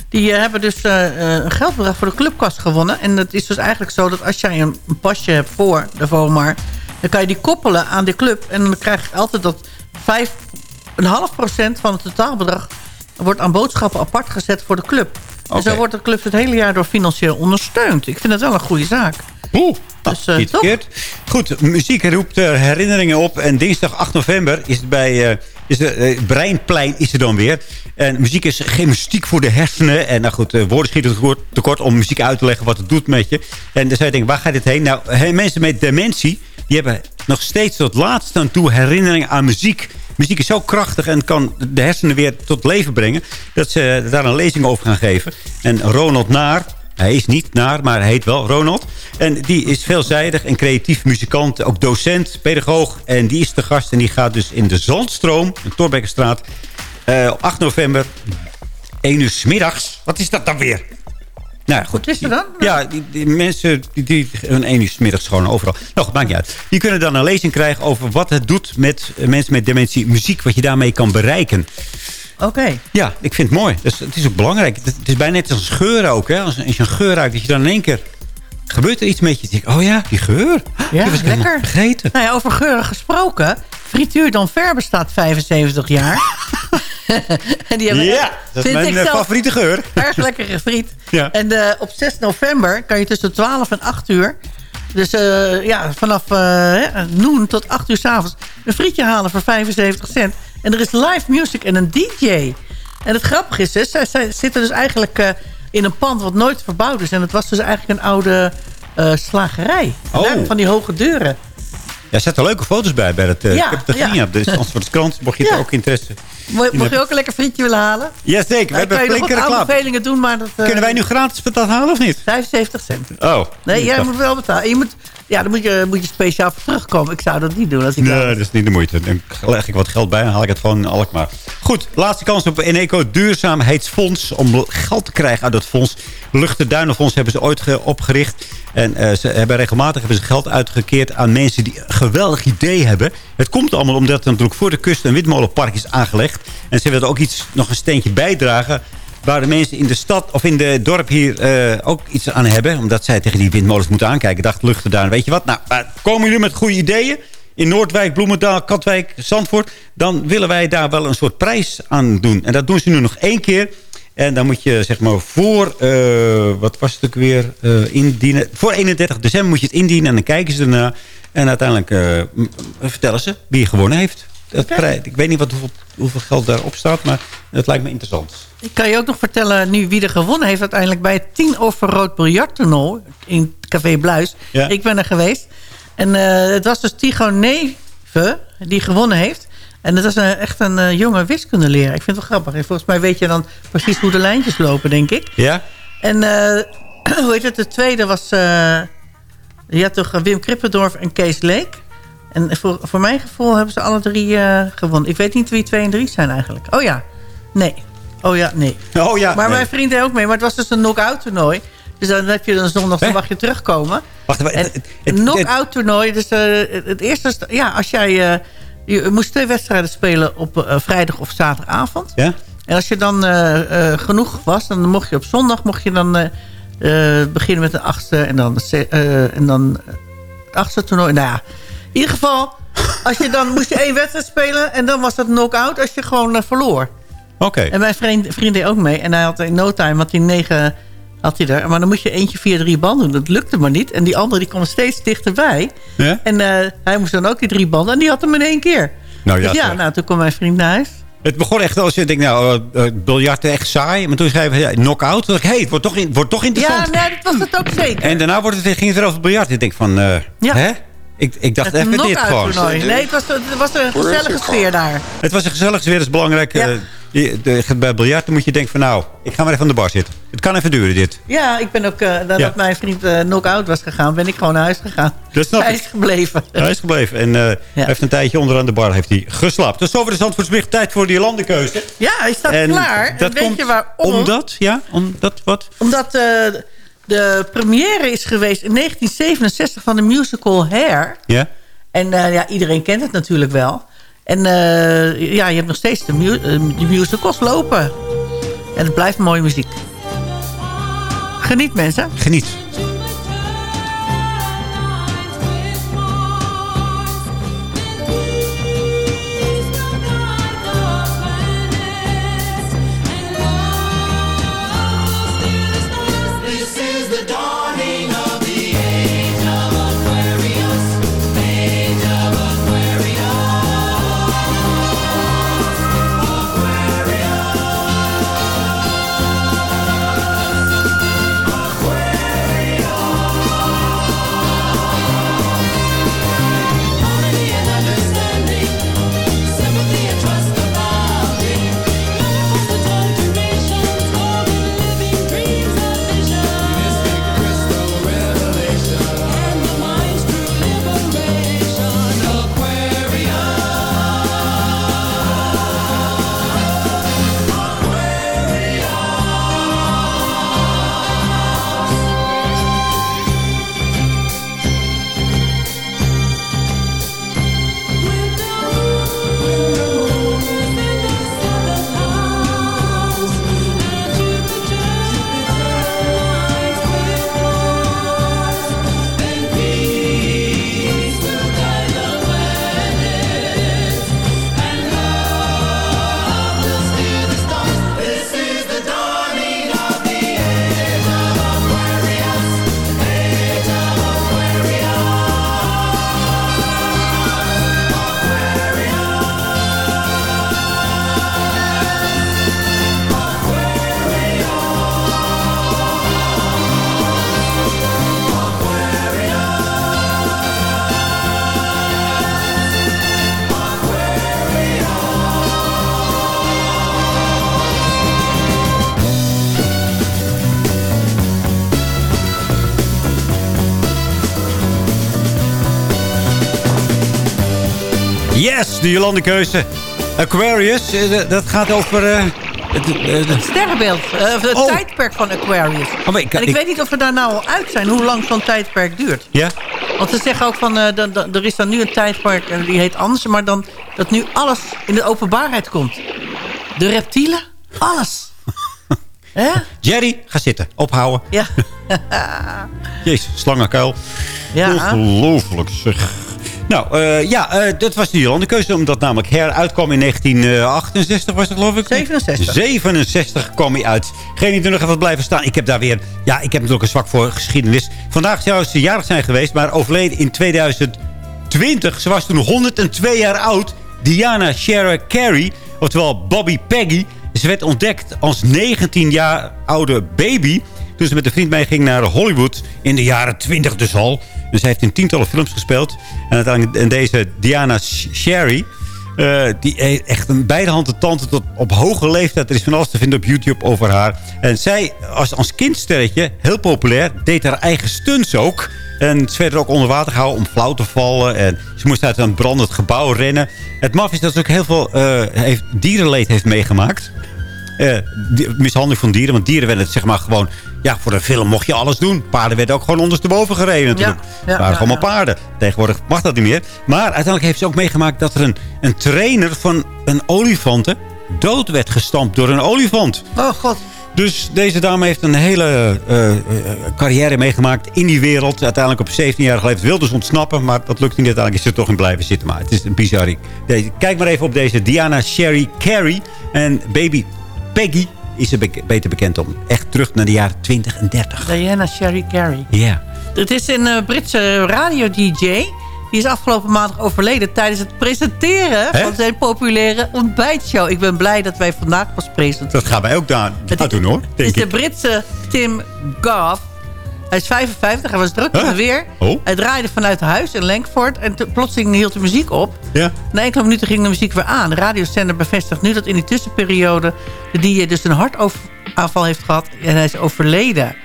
die hebben dus een geldbedrag voor de clubkast gewonnen. En het is dus eigenlijk zo dat als jij een, pasje hebt voor de FOMA... dan kan je die koppelen aan de club. En dan krijg je altijd dat 5, een half procent van het totaalbedrag wordt aan boodschappen apart gezet voor de club. En Oké. zo wordt de club het hele jaar door financieel ondersteund. Ik vind het wel een goede zaak. Oeh, Dus, eh, niet verkeerd. Goed, muziek roept eh, herinneringen op. En dinsdag 8 november is het bij... eh, is de, eh, Breinplein is er dan weer. En muziek is gymnastiek voor de hersenen. En nou goed, woorden schieten tekort, om muziek uit te leggen wat het doet met je. En dan zou je denken, waar gaat dit heen? Nou, mensen met dementie, die hebben nog steeds tot laatst aan toe herinneringen aan muziek. Muziek is zo krachtig en kan de hersenen weer tot leven brengen... dat ze daar een lezing over gaan geven. En Ronald Naar, hij is niet naar, maar hij heet wel Ronald. En die is veelzijdig en creatief muzikant. Ook docent, pedagoog. En die is de gast. En die gaat dus in de Zandstroom, in Torbekkenstraat... eh, op 8 november, 1 uur 's middags. Wat is dat dan weer? Nou, goed. Wat is er dan? Ja, die, die mensen die, die een 1 uur 's middags gewoon overal. Nou, goed, maakt niet uit. Die kunnen dan een lezing krijgen over wat het doet met eh, mensen met dementie. Muziek, wat je daarmee kan bereiken. Oké. Ja, ik vind het mooi. Dus het is ook belangrijk. Het, is bijna net als geur ook. Hè? Als, als je een geur ruikt, dat je dan in één keer... Gebeurt er iets met je? Oh ja, die geur. Ja, die was lekker. vergeten. Nou ja, over geuren gesproken. Frituur Dan Ver bestaat 75 jaar. en die hebben Ja, dat is mijn ik eh, favoriete geur. Erg lekkere friet. Ja. En eh, op 6 november kan je tussen 12 en 8 uur... Dus eh, ja, vanaf eh, noon tot 8 uur s'avonds... een frietje halen voor 75 cent. En er is live music en een DJ. En het grappige is, hè, zij, zij zitten dus eigenlijk in een pand... wat nooit verbouwd is. En het was dus eigenlijk een oude slagerij. Oh. Van die hoge deuren. Ja, er zitten leuke foto's bij. bij het, eh, Ja, ik heb het ja. gezien op de Zandvoortse krant. Mocht je Ja. ook interesse Mo- Mocht je ook een lekker frietje willen halen? Jazeker, we Dan hebben flinke reclame. aanbevelingen doen, maar dat... eh, Kunnen wij nu gratis dat halen of niet? 75 cent. Oh. Nee, jij moet wel betalen. Je moet, ja, dan moet je, moet je speciaal voor terugkomen. Ik zou dat niet doen als ik Nee, dat is niet de moeite. Dan leg ik wat geld bij en haal ik het gewoon in Alkmaar. Goed, laatste kans op Eneco Duurzaamheidsfonds. Om geld te krijgen uit dat fonds. Luchten Duinenfonds hebben ze ooit ge- opgericht. En eh, ze hebben regelmatig hebben ze geld uitgekeerd aan mensen die een geweldig idee hebben. Het komt allemaal omdat er natuurlijk voor de kust een windmolenpark is aangelegd. En ze wilden ook iets, nog een steentje bijdragen waar de mensen in de stad of in de dorp hier eh, ook iets aan hebben. Omdat zij tegen die windmolens moeten aankijken. Dacht Luchtendaan, weet je wat? Nou, maar komen jullie met goede ideeën? In Noordwijk, Bloemendaal, Katwijk, Zandvoort. Dan willen wij daar wel een soort prijs aan doen. En dat doen ze nu nog één keer. En dan moet je zeg maar voor, eh, wat was het ook weer, eh, indienen. Voor 31 december moet je het indienen en dan kijken ze ernaar. En uiteindelijk eh, vertellen ze wie gewonnen heeft. Dat. Ik weet niet wat, hoeveel, hoeveel geld daarop staat, maar het lijkt me interessant. Ik kan je ook nog vertellen nu wie er gewonnen heeft... uiteindelijk bij het 10 over rood biljarttoernooi in Café Bluis. Ja. Ik ben er geweest. En het was dus Tigo Neve die gewonnen heeft. En het was een, echt een eh, jonge wiskundeleraar. Ik vind het wel grappig. En volgens mij weet je dan precies hoe de lijntjes lopen, denk ik. Ja? En eh, hoe heet het? De tweede was... eh je had toch Wim Krippendorf en Kees Leek. En voor, voor mijn gevoel hebben ze alle drie eh, gewonnen. Ik weet niet wie twee en drie zijn eigenlijk. Oh ja, nee. Oh ja, nee. Oh ja. Maar nee. mijn vriend deed ook mee. Maar het was dus een knock-out toernooi. Dus dan heb je dan zondag, dan mag je terugkomen. Wacht even. Het- het- knock-out toernooi. Dus eh, het- eerste... st- Ja, als jij... eh, je moest twee wedstrijden spelen op eh, vrijdag of zaterdagavond. Ja? En als je dan eh, eh, genoeg was, dan mocht je op zondag mocht je dan, beginnen met de achtste en dan, en dan het achtste toernooi. Nou ja, in ieder geval, als je dan moest je één wedstrijd spelen en dan was dat knock-out als je gewoon verloor. Oké. En mijn vriend, vriend deed ook mee. En hij had in no time, had hij negen had hij er. Maar dan moet je eentje via drie banden doen. Dat lukte maar niet. En die andere die kwam steeds dichterbij. Ja? En eh, hij moest dan ook die drie banden. En die had hem in één keer. Nou ja, dus ja, nou, toen kwam mijn vriend naar huis. Het begon echt als je denkt, nou, eh, eh, biljart echt saai. Maar toen schreef hij, knock-out. Toen dacht ik, hé, het wordt toch, in, wordt toch interessant. Ja, nee, dat was het ook zeker. En daarna wordt het, ging het weer over biljart. Ik denk van, eh, Ja. hè? Ik, ik dacht Het even dit knock-out gewoon. toernooi. Nee, het was, het was een gezellige sfeer daar. Het was een gezellig sfeer, dat is belangrijk. Ja. Eh, je- de- bij biljart dan moet je denken van, nou, ik ga maar even aan de bar zitten. Het kan even duren, dit. Ja, ik ben ook, eh, nadat Ja. mijn vriend eh knock-out was gegaan, ben ik gewoon naar huis gegaan. Dat snap Hij ik. is gebleven. Hij is gebleven. En eh, hij heeft een tijdje onderaan de bar heeft hij geslapen. Dus over de Zandvoortsbericht. Tijd voor die landenkeuze. Ja, hij staat En klaar. En dat weet komt je waarom? Omdat, ja, omdat wat? Omdat eh, de première is geweest in 1967 van de musical Hair. Ja? En eh, ja, iedereen kent het natuurlijk wel. En eh, ja, je hebt nog steeds de, mu eh, de musicals lopen. En het blijft mooie muziek. Geniet mensen. Geniet. De Jolandekeuze. Aquarius, eh, dat- gaat over... eh, het, eh, de- Sterrenbeeld. of het Oh. tijdperk van Aquarius. Oh, ik- en ik, ik- weet niet of we daar nou al uit zijn. Hoe lang zo'n tijdperk duurt. ja? Want ze zeggen ook van... dat- dat- er is dan nu een tijdperk en die heet anders. Maar dan dat nu alles in de openbaarheid komt. De reptielen. Alles. Jerry, ga zitten. Ophouden. Ja. Jezus, slangenkuil. Ja. Ongelooflijk zeg. Nou, eh, ja, eh, dat was de Jolandekeuze. Omdat namelijk Her uitkwam in 1968, was het geloof ik? 67. 67 kwam hij uit. Geen die er nog even blijven staan. Ik heb daar weer... Ja, ik heb natuurlijk een zwak voor geschiedenis. Vandaag zou ze jarig zijn geweest, maar overleden in 2020. Ze was toen 102 jaar oud. Diana Shara Carey, oftewel Bobby Peggy. Ze werd ontdekt als 19 jaar oude baby. Toen ze met een vriend mee ging naar Hollywood. In de jaren 20 dus al. Dus hij heeft in tientallen films gespeeld. En uiteindelijk deze Diana Sherry... eh, die heeft echt een beide handen tante tot op hoge leeftijd. Er is van alles te vinden op YouTube over haar. En zij, als, als kindsterretje, heel populair, deed haar eigen stunts ook. En ze werd er ook onder water gehouden om flauw te vallen. En ze moest uit een brandend gebouw rennen. Het maf is dat ze ook heel veel eh, heeft, dierenleed heeft meegemaakt. Die- mishandeling van dieren. Want dieren werden zeg maar gewoon ja, voor een film mocht je alles doen. Paarden werden ook gewoon ondersteboven gereden natuurlijk. Ja, waren allemaal ja. paarden. Tegenwoordig mag dat niet meer. Maar uiteindelijk heeft ze ook meegemaakt dat er een, een trainer van een olifanten dood werd gestampt door een olifant. Oh god. Dus deze dame heeft een hele eh, eh, carrière meegemaakt in die wereld. Uiteindelijk op 17-jarige leeftijd wilde ze ontsnappen. Maar dat lukt niet. Uiteindelijk is ze er toch in blijven zitten. Maar het is een bizarre. Kijk maar even op deze Diana Sherry Carey. En baby Peggy is ze bek- beter bekend om. Echt terug naar de jaren 20 en 30. Diana Sherry Carey. Ja. Het is een eh, Britse radio-dj. Die is afgelopen maandag overleden tijdens het presenteren van zijn populaire ontbijtshow. Ik ben blij dat wij vandaag pas presenteren. Dat gaan wij ook daar, doen hoor. Het Denk is de. Britse Tim Goff. Hij is 55, hij was druk in Huh? het weer. Oh. Hij draaide vanuit huis in Langford en plotseling hield de muziek op. Ja. Na enkele minuten ging de muziek weer aan. De radiozender bevestigt nu dat in die tussenperiode... de DJ dus een hartaanval heeft gehad en hij is overleden.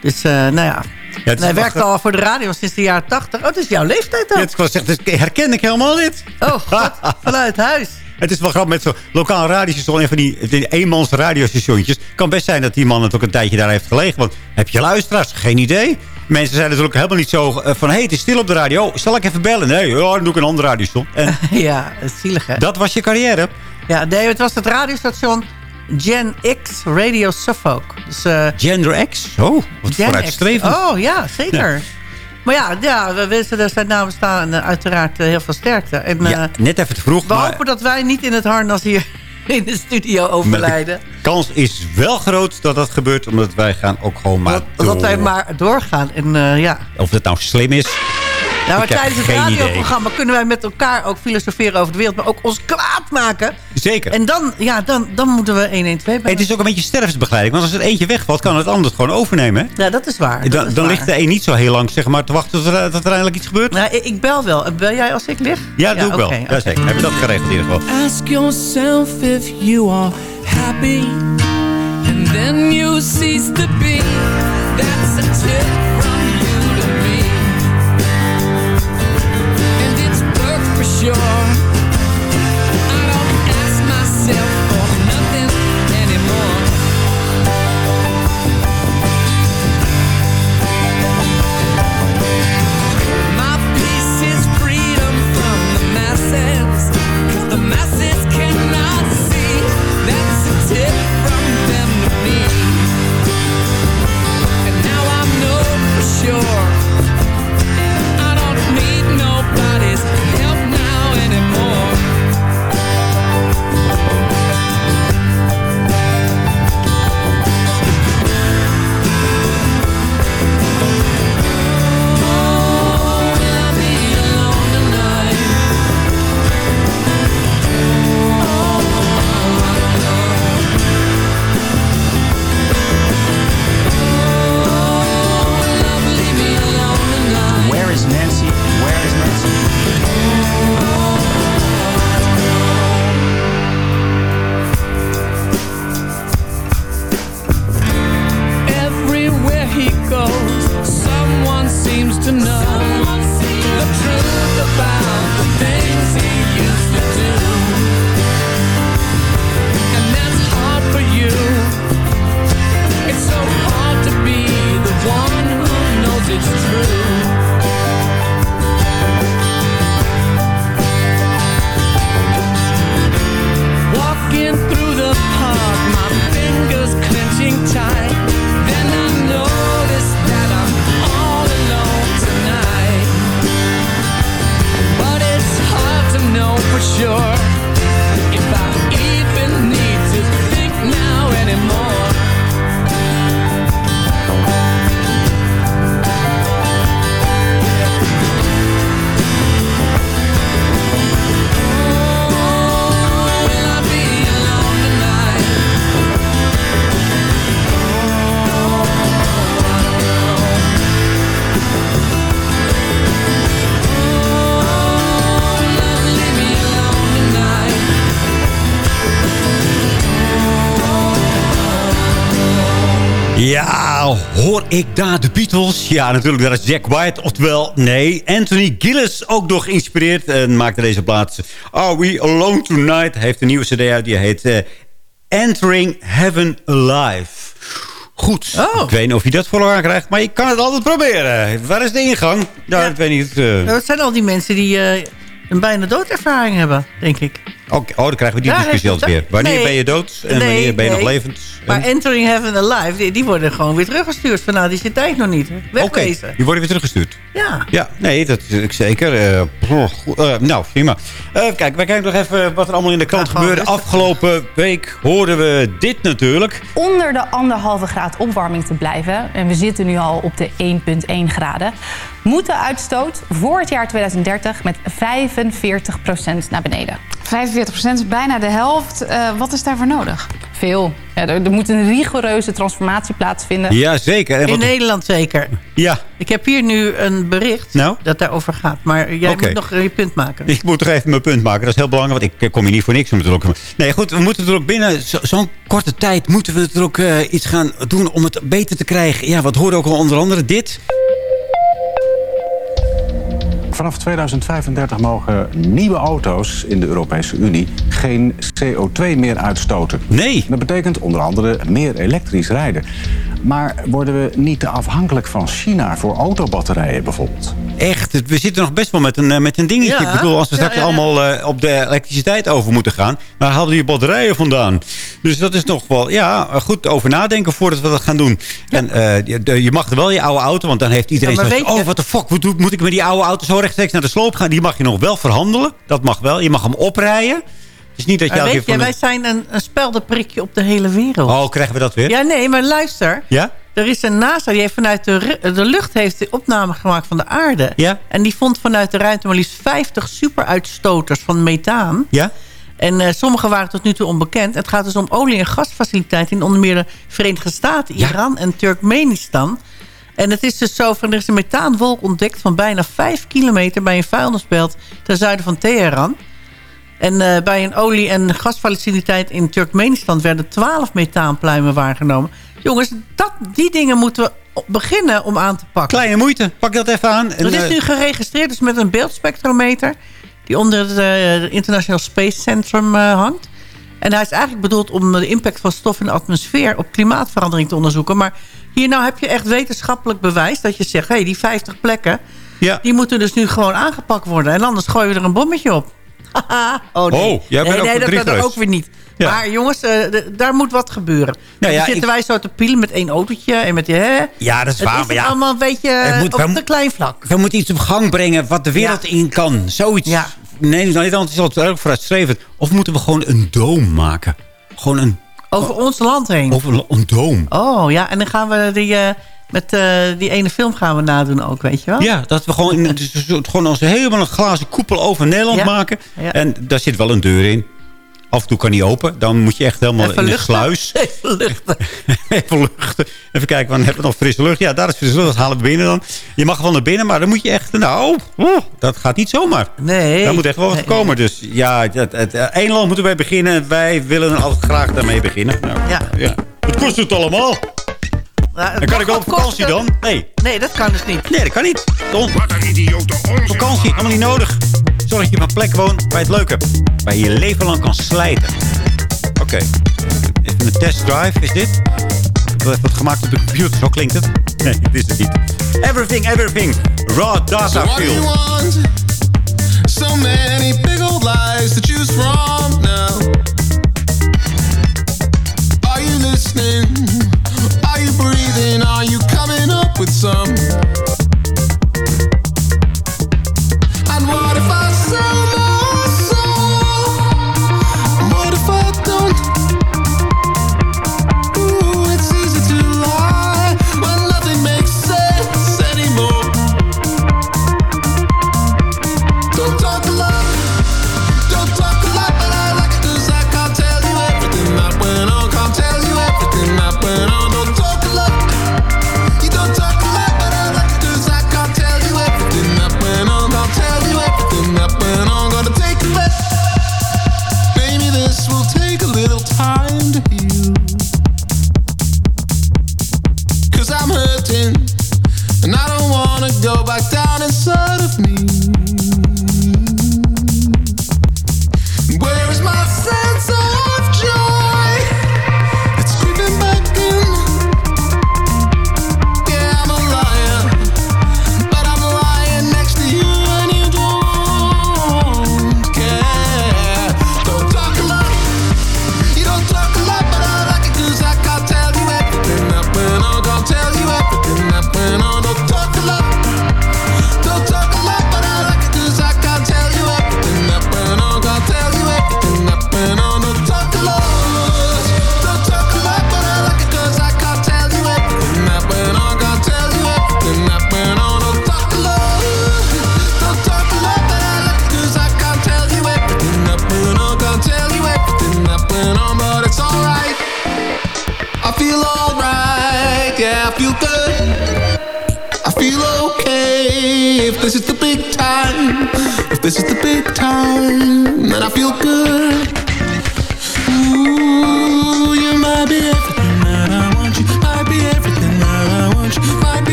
Dus, eh, nou ja... hij wel werkt gra- al voor de radio sinds de jaren 80. Oh, het is jouw leeftijd dan. Ja, het was echt, dat herken ik helemaal niet. Oh, god, vanuit huis. Het is wel grappig met zo'n lokaal radiostation. Een van die, eenmans radiostationtjes. kan best zijn dat die man het ook een tijdje daar heeft gelegen. Want heb je luisteraars? Geen idee. Mensen zijn natuurlijk helemaal niet zo eh, van... hé, hey, het is stil op de radio. Oh, zal ik even bellen? Nee, dan doe ik een ander radiostation. En Ja, zielig hè. dat was je carrière. Ja, nee, het was het radiostation Gen X Radio Suffolk. Dus, eh, Gender X? Oh, wat Gen vooruitstrevend. X. Oh ja, zeker. Ja. Maar ja, ja, we wensen er zijn namen staan eh, uiteraard eh, heel veel sterkte. En, Ja, eh, net even te vroeg. we maar hopen dat wij niet in het harnas hier in de studio overlijden. de kans is wel groot dat dat gebeurt. Omdat wij gaan ook gewoon maar Dat, dat wij door. maar doorgaan. En ja, Of dat nou slim is. Nou, maar tijdens het radioprogramma kunnen wij met elkaar ook filosoferen over de wereld. Maar ook ons kwaad maken. Zeker. En dan, ja, dan, dan moeten we 112 bellen. Het is ook een beetje sterfsbegeleiding. Want als er eentje wegvalt, kan het ander het gewoon overnemen. Hè? Ja, dat is waar. dat Dan, is dan waar. ligt de een niet zo heel lang zeg maar, te wachten tot er, tot er eindelijk iets gebeurt. Nou, ik, ik bel wel. Bel jij als ik lig? Ja, dat doe ik wel. oké, Ja, zeker. Hebben we dat geregeld in ieder geval. Ask yourself if you are happy, and then you cease to be. That's a tip Ja, hoor ik daar de Beatles? Ja, natuurlijk, daar is Jack White. Oftewel, nee, Anthony Gillis ook nog geïnspireerd. En maakte deze plaats Are We Alone Tonight? Hij heeft een nieuwe cd uit, die heet eh, Entering Heaven Alive. goed. Oh. Ik weet niet of je dat voor elkaar krijgt, maar je kan het altijd proberen. Waar is de ingang? Ja, ik weet niet. eh. Dat zijn al die mensen die eh, een bijna doodervaring hebben, denk ik. Oké, oh, dan krijgen we die Ja, discussie altijd weer. Wanneer nee. ben je dood en Nee, wanneer ben je nog levend? Maar Entering Heaven Alive, die, die worden gewoon weer teruggestuurd. Van nou, die zit tijd nog niet. Wegwezen. die worden weer teruggestuurd. Ja. Ja, nee, dat is ik zeker. Eh, nou, prima. Eh, kijk, wij kijken nog even wat er allemaal in de krant gebeurde. Afgelopen week hoorden we dit natuurlijk. onder de anderhalve graad opwarming te blijven... en we zitten nu al op de 1,1 graden... moet de uitstoot voor het jaar 2030 met 45% naar beneden. 45% is bijna de helft. Eh, wat is daarvoor nodig? Veel. Ja, er, er moet een rigoureuze transformatie plaatsvinden. Ja, zeker. En In Nederland zeker. Ja. Ik heb hier nu een bericht Nou? dat daarover gaat. Maar jij moet nog je punt maken. Ik moet toch even mijn punt maken. Dat is heel belangrijk, want ik kom hier niet voor niks. Natuurlijk. Nee, goed, we moeten er ook binnen zo- zo'n korte tijd... moeten we er ook eh, iets gaan doen om het beter te krijgen. Ja, wat hoorde ook al onder andere dit? Vanaf 2035 mogen nieuwe auto's in de Europese Unie geen CO2 meer uitstoten. Nee. Dat betekent onder andere meer elektrisch rijden. Maar worden we niet te afhankelijk van China voor autobatterijen bijvoorbeeld? Echt, we zitten nog best wel met een, eh, met een dingetje. Ja. Ik bedoel, als we straks ja, ja. allemaal eh, op de elektriciteit over moeten gaan... waar halen die batterijen vandaan? Dus dat is nog wel, ja, goed over nadenken voordat we dat gaan doen. En eh, je, je mag er wel je oude auto, want dan heeft iedereen je- oh, wat de fuck, moet, moet ik met die oude auto zo rechtstreeks naar de sloop gaan? Die mag je nog wel verhandelen, dat mag wel. Je mag hem oprijden. Is niet dat je elke wij zijn een, een speldenprikje op de hele wereld. Oh, krijgen we dat weer? Ja, nee, maar luister. Ja? Er is een NASA die heeft vanuit de, lucht heeft de opname gemaakt van de aarde. Ja? En die vond vanuit de ruimte maar liefst 50 superuitstoters van methaan. Ja? En eh, sommige waren tot nu toe onbekend. Het gaat dus om olie- en gasfaciliteiten in onder meer de Verenigde Staten, Iran en Turkmenistan. En het is dus zo van, er is een methaanwolk ontdekt van bijna 5 kilometer bij een vuilnisbelt ten zuiden van Teheran. En eh, bij een olie- en gasfaciliteit in Turkmenistan werden 12 methaanpluimen waargenomen. Jongens, dat, die dingen moeten we beginnen om aan te pakken. Kleine moeite, pak dat even aan. En, Dat is eh, nu geregistreerd dus met een beeldspectrometer... die onder het eh, International Space Centrum hangt. En hij is eigenlijk bedoeld om de impact van stof in de atmosfeer... op klimaatverandering te onderzoeken. Maar hier nou heb je echt wetenschappelijk bewijs... dat je zegt, hé, hey, die 50 plekken... die moeten dus nu gewoon aangepakt worden. En anders gooien we er een bommetje op. Oh, nee. Oh, jij bent nee, ook nee, dat, ook weer niet. Ja. Maar jongens, eh, daar moet wat gebeuren. Nou ja, dan zitten ik- wij zo te pielen met één autootje... en met hè? Ja, dat is Het waar. is maar ja, allemaal een beetje moet- op een klein vlak. We moeten iets op gang brengen wat de wereld in kan. Zoiets. Nee, Nederland is altijd erg vooruitstrevend. Of moeten we gewoon een doom maken? Gewoon een... Over ons land heen. Over een, een doom. Oh ja, en dan gaan we die, eh, met eh, die ene film gaan we nadoen ook, weet je wel? Ja, dat we gewoon, in, dus- gewoon als helemaal een glazen koepel over Nederland Ja. maken. Ja. En daar zit wel een deur in. Af en toe kan die open. Dan moet je echt helemaal in een sluis. Even luchten. Even luchten. Even kijken, wanneer hebben we nog frisse lucht? Ja, daar is frisse lucht. Dat halen we binnen dan. Je mag wel naar binnen, maar dan moet je echt... Nou, oeh, dat gaat niet zomaar. Nee. Daar moet echt wel wat komen. Dus ja, het, het, het- één land moeten wij beginnen. En wij willen altijd graag daarmee beginnen. Nou, Ja. Wat kost het allemaal? Nou, En kan ik wel op vakantie dan? Nee. Nee, dat kan dus niet. Nee, dat kan niet. Don. Wat een idiote Vakantie, allemaal niet nodig. Zorg dat je op een plek woont waar je het leuk hebt. Waar je je leven lang kan slijten. Oké. Even een test drive, is dit? Ik wil even wat gemaakt op de computer, zo klinkt het. Nee, dit is het niet. Everything, everything. Raw data So what do you field. want? So many big old lies to choose from now. Are you listening? With some?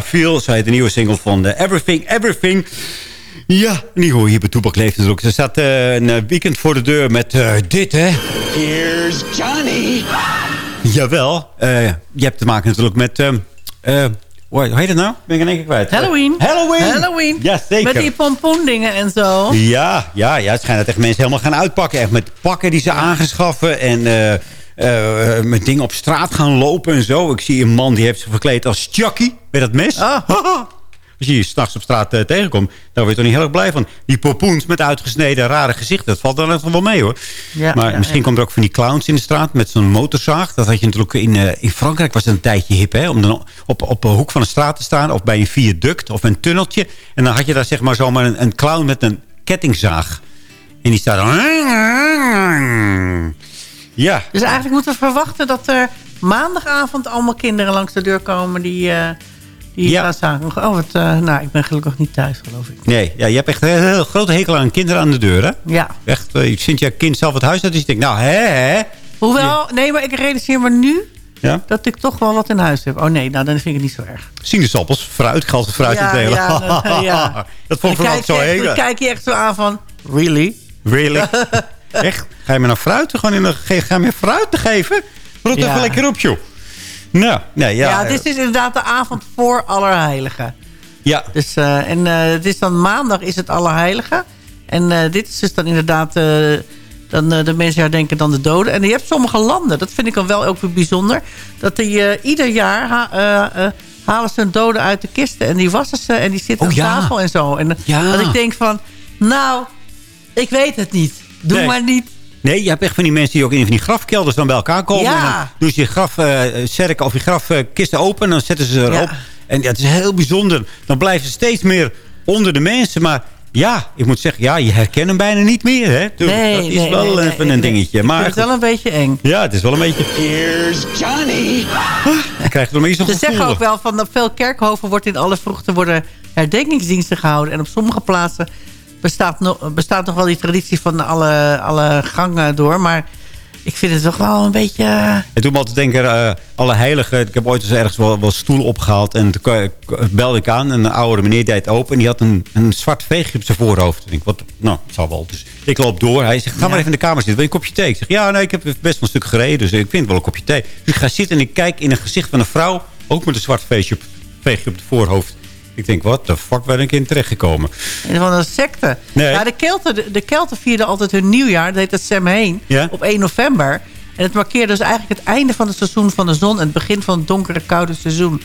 Feel. Zo heet de nieuwe single van eh, Everything, Everything. Ja, niet hoe hier bij Toepak leeft natuurlijk. Er staat eh, een weekend voor de deur met eh, dit, hè. Here's Johnny. Jawel. eh, je hebt te maken natuurlijk met... ehm, eh, hoe heet het nou? Ben ik in één keer kwijt. Halloween. Halloween. Halloween. Ja, zeker. Met die pompoendingen en zo. Ja, ja, ja, het schijnt dat echt mensen helemaal gaan uitpakken. Echt met pakken die ze aangeschaffen. En eh, met dingen op straat gaan lopen en zo. Ik zie een man die heeft zich verkleed als Chucky. Met dat mes. Als je je s'nachts op straat eh, tegenkomt, daar word je toch niet heel erg blij van. Die popoens met uitgesneden rare gezichten. Dat valt dan echt wel mee hoor. Ja, maar ja, misschien ja. komt er ook van die clowns in de straat met zo'n motorzaag. Dat had je natuurlijk in, in Frankrijk was het een tijdje hip. Hè? Om dan op, op een hoek van een straat te staan. Of bij een viaduct of een tunneltje. En dan had je daar zeg maar zomaar een, een clown met een kettingzaag. En die staat dan... Ja. Dus eigenlijk moeten we verwachten dat er maandagavond allemaal kinderen langs de deur komen die, eh die Ja. gaan zagen. Oh, wat, eh, nou, ik ben gelukkig niet thuis, geloof ik. Nee, ja, je hebt echt een heel, grote hekel aan kinderen aan de deur, hè? Ja. Echt, eh, je vindt je kind zelf het huis uit, dus je denkt, nou, hè, hè? Hoewel, nee, maar ik realiseer me nu Ja? dat ik toch wel wat in huis heb. Oh nee, nou, dan vind ik het niet zo erg. Sinaasappels, fruit, het fruit Ja, ja, dan- ja. Dat vond ik vooral zo heel. Dan kijk je echt zo aan van, really? Really? echt? Ga je me nou fruit, gewoon in de, ga je me fruit te geven? Rot Ja. even lekker op, joh. Nou, nee, ja. Ja, dit is inderdaad de avond voor Allerheiligen. Ja. Dus, eh, en eh, het is dan maandag is het Allerheiligen. En eh, dit is dus dan inderdaad... dan de mensen herdenken dan de doden. En je hebt sommige landen, dat vind ik dan wel ook weer bijzonder... dat die ieder jaar ha- halen ze hun doden uit de kisten. En die wassen ze en die zitten Oh, ja. tafel en zo. En Ja. dat ik denk van... Nou, ik weet het niet. Doe Nee. maar niet. Nee, je hebt echt van die mensen die ook in van die grafkelders dan bij elkaar komen. Ja. En dan doen ze je grafzerken of je grafkisten open en dan zetten ze erop. Ja. En ja, het is heel bijzonder. Dan blijven ze steeds meer onder de mensen. Maar ja, ik moet zeggen, ja, je herkent hem bijna niet meer. Hè? Dus Nee, dat is nee, wel nee, even nee, een dingetje. Maar het wel een beetje eng. ja, het is wel een beetje... Here's Johnny. Je krijgt er maar iets Ze zeggen ook wel van op veel kerkhoven wordt in alle vroegte worden herdenkingsdiensten gehouden. En op sommige plaatsen bestaat nog, bestaat nog wel die traditie van alle, alle gangen door. Maar ik vind het toch wel een beetje... eh, Het doet me altijd denken, eh, alle heiligen. Ik heb ooit eens ergens wel, wel stoel opgehaald. En toen k- belde ik aan. En een oude meneer deed het open. En die had een, een zwart veegje op zijn voorhoofd. Ik wat, nou, het zal wel. Dus ik loop door. Hij zegt, ga maar even in de kamer zitten. Wil je een kopje thee? Ik zeg, ja, nee, ik heb best wel een stuk gereden. Dus ik vind wel een kopje thee. Dus ik ga zitten en ik kijk in een gezicht van een vrouw. Ook met een zwart veegje op, veegje op het voorhoofd. Ik denk, wat de fuck ben ik in terechtgekomen? Een van een secte. Nee. Ja, de, Kelten, de, de Kelten vierden altijd hun nieuwjaar. Dat heet het Samhain. Ja? Op 1 november. En het markeerde dus eigenlijk het einde van het seizoen van de zon. En het begin van het donkere, koude seizoen.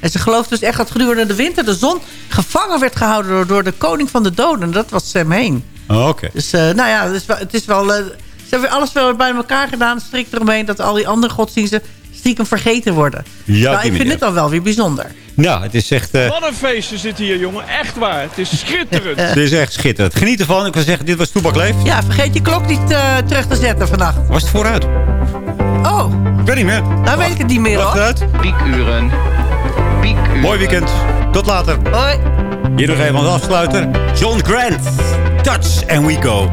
En ze geloofden dus echt dat gedurende de winter de zon gevangen werd gehouden door, door de koning van de doden. En dat was Samhain. Oh, Oké. Dus eh, nou ja, het is wel... Het is wel eh, ze hebben alles wel bij elkaar gedaan, strikt eromheen... dat al die andere godsdiensten stiekem vergeten worden. Ja, nou, ik vind dit dan wel weer bijzonder. Nou, het is echt... eh, Wat een feestje zit hier, jongen. Echt waar. Het is schitterend. het is echt schitterend. Geniet ervan. Ik wil zeggen, dit was Toebak Leeft. Ja, vergeet je klok niet eh, terug te zetten vannacht. Was het vooruit? Oh. Ik weet niet meer. Nou weet ik het niet meer hoor. Achteruit. Piekuren. Piekuren. Mooi weekend. Tot later. Hoi. Hier nog even als afsluiter. John Grant. Touch and we go.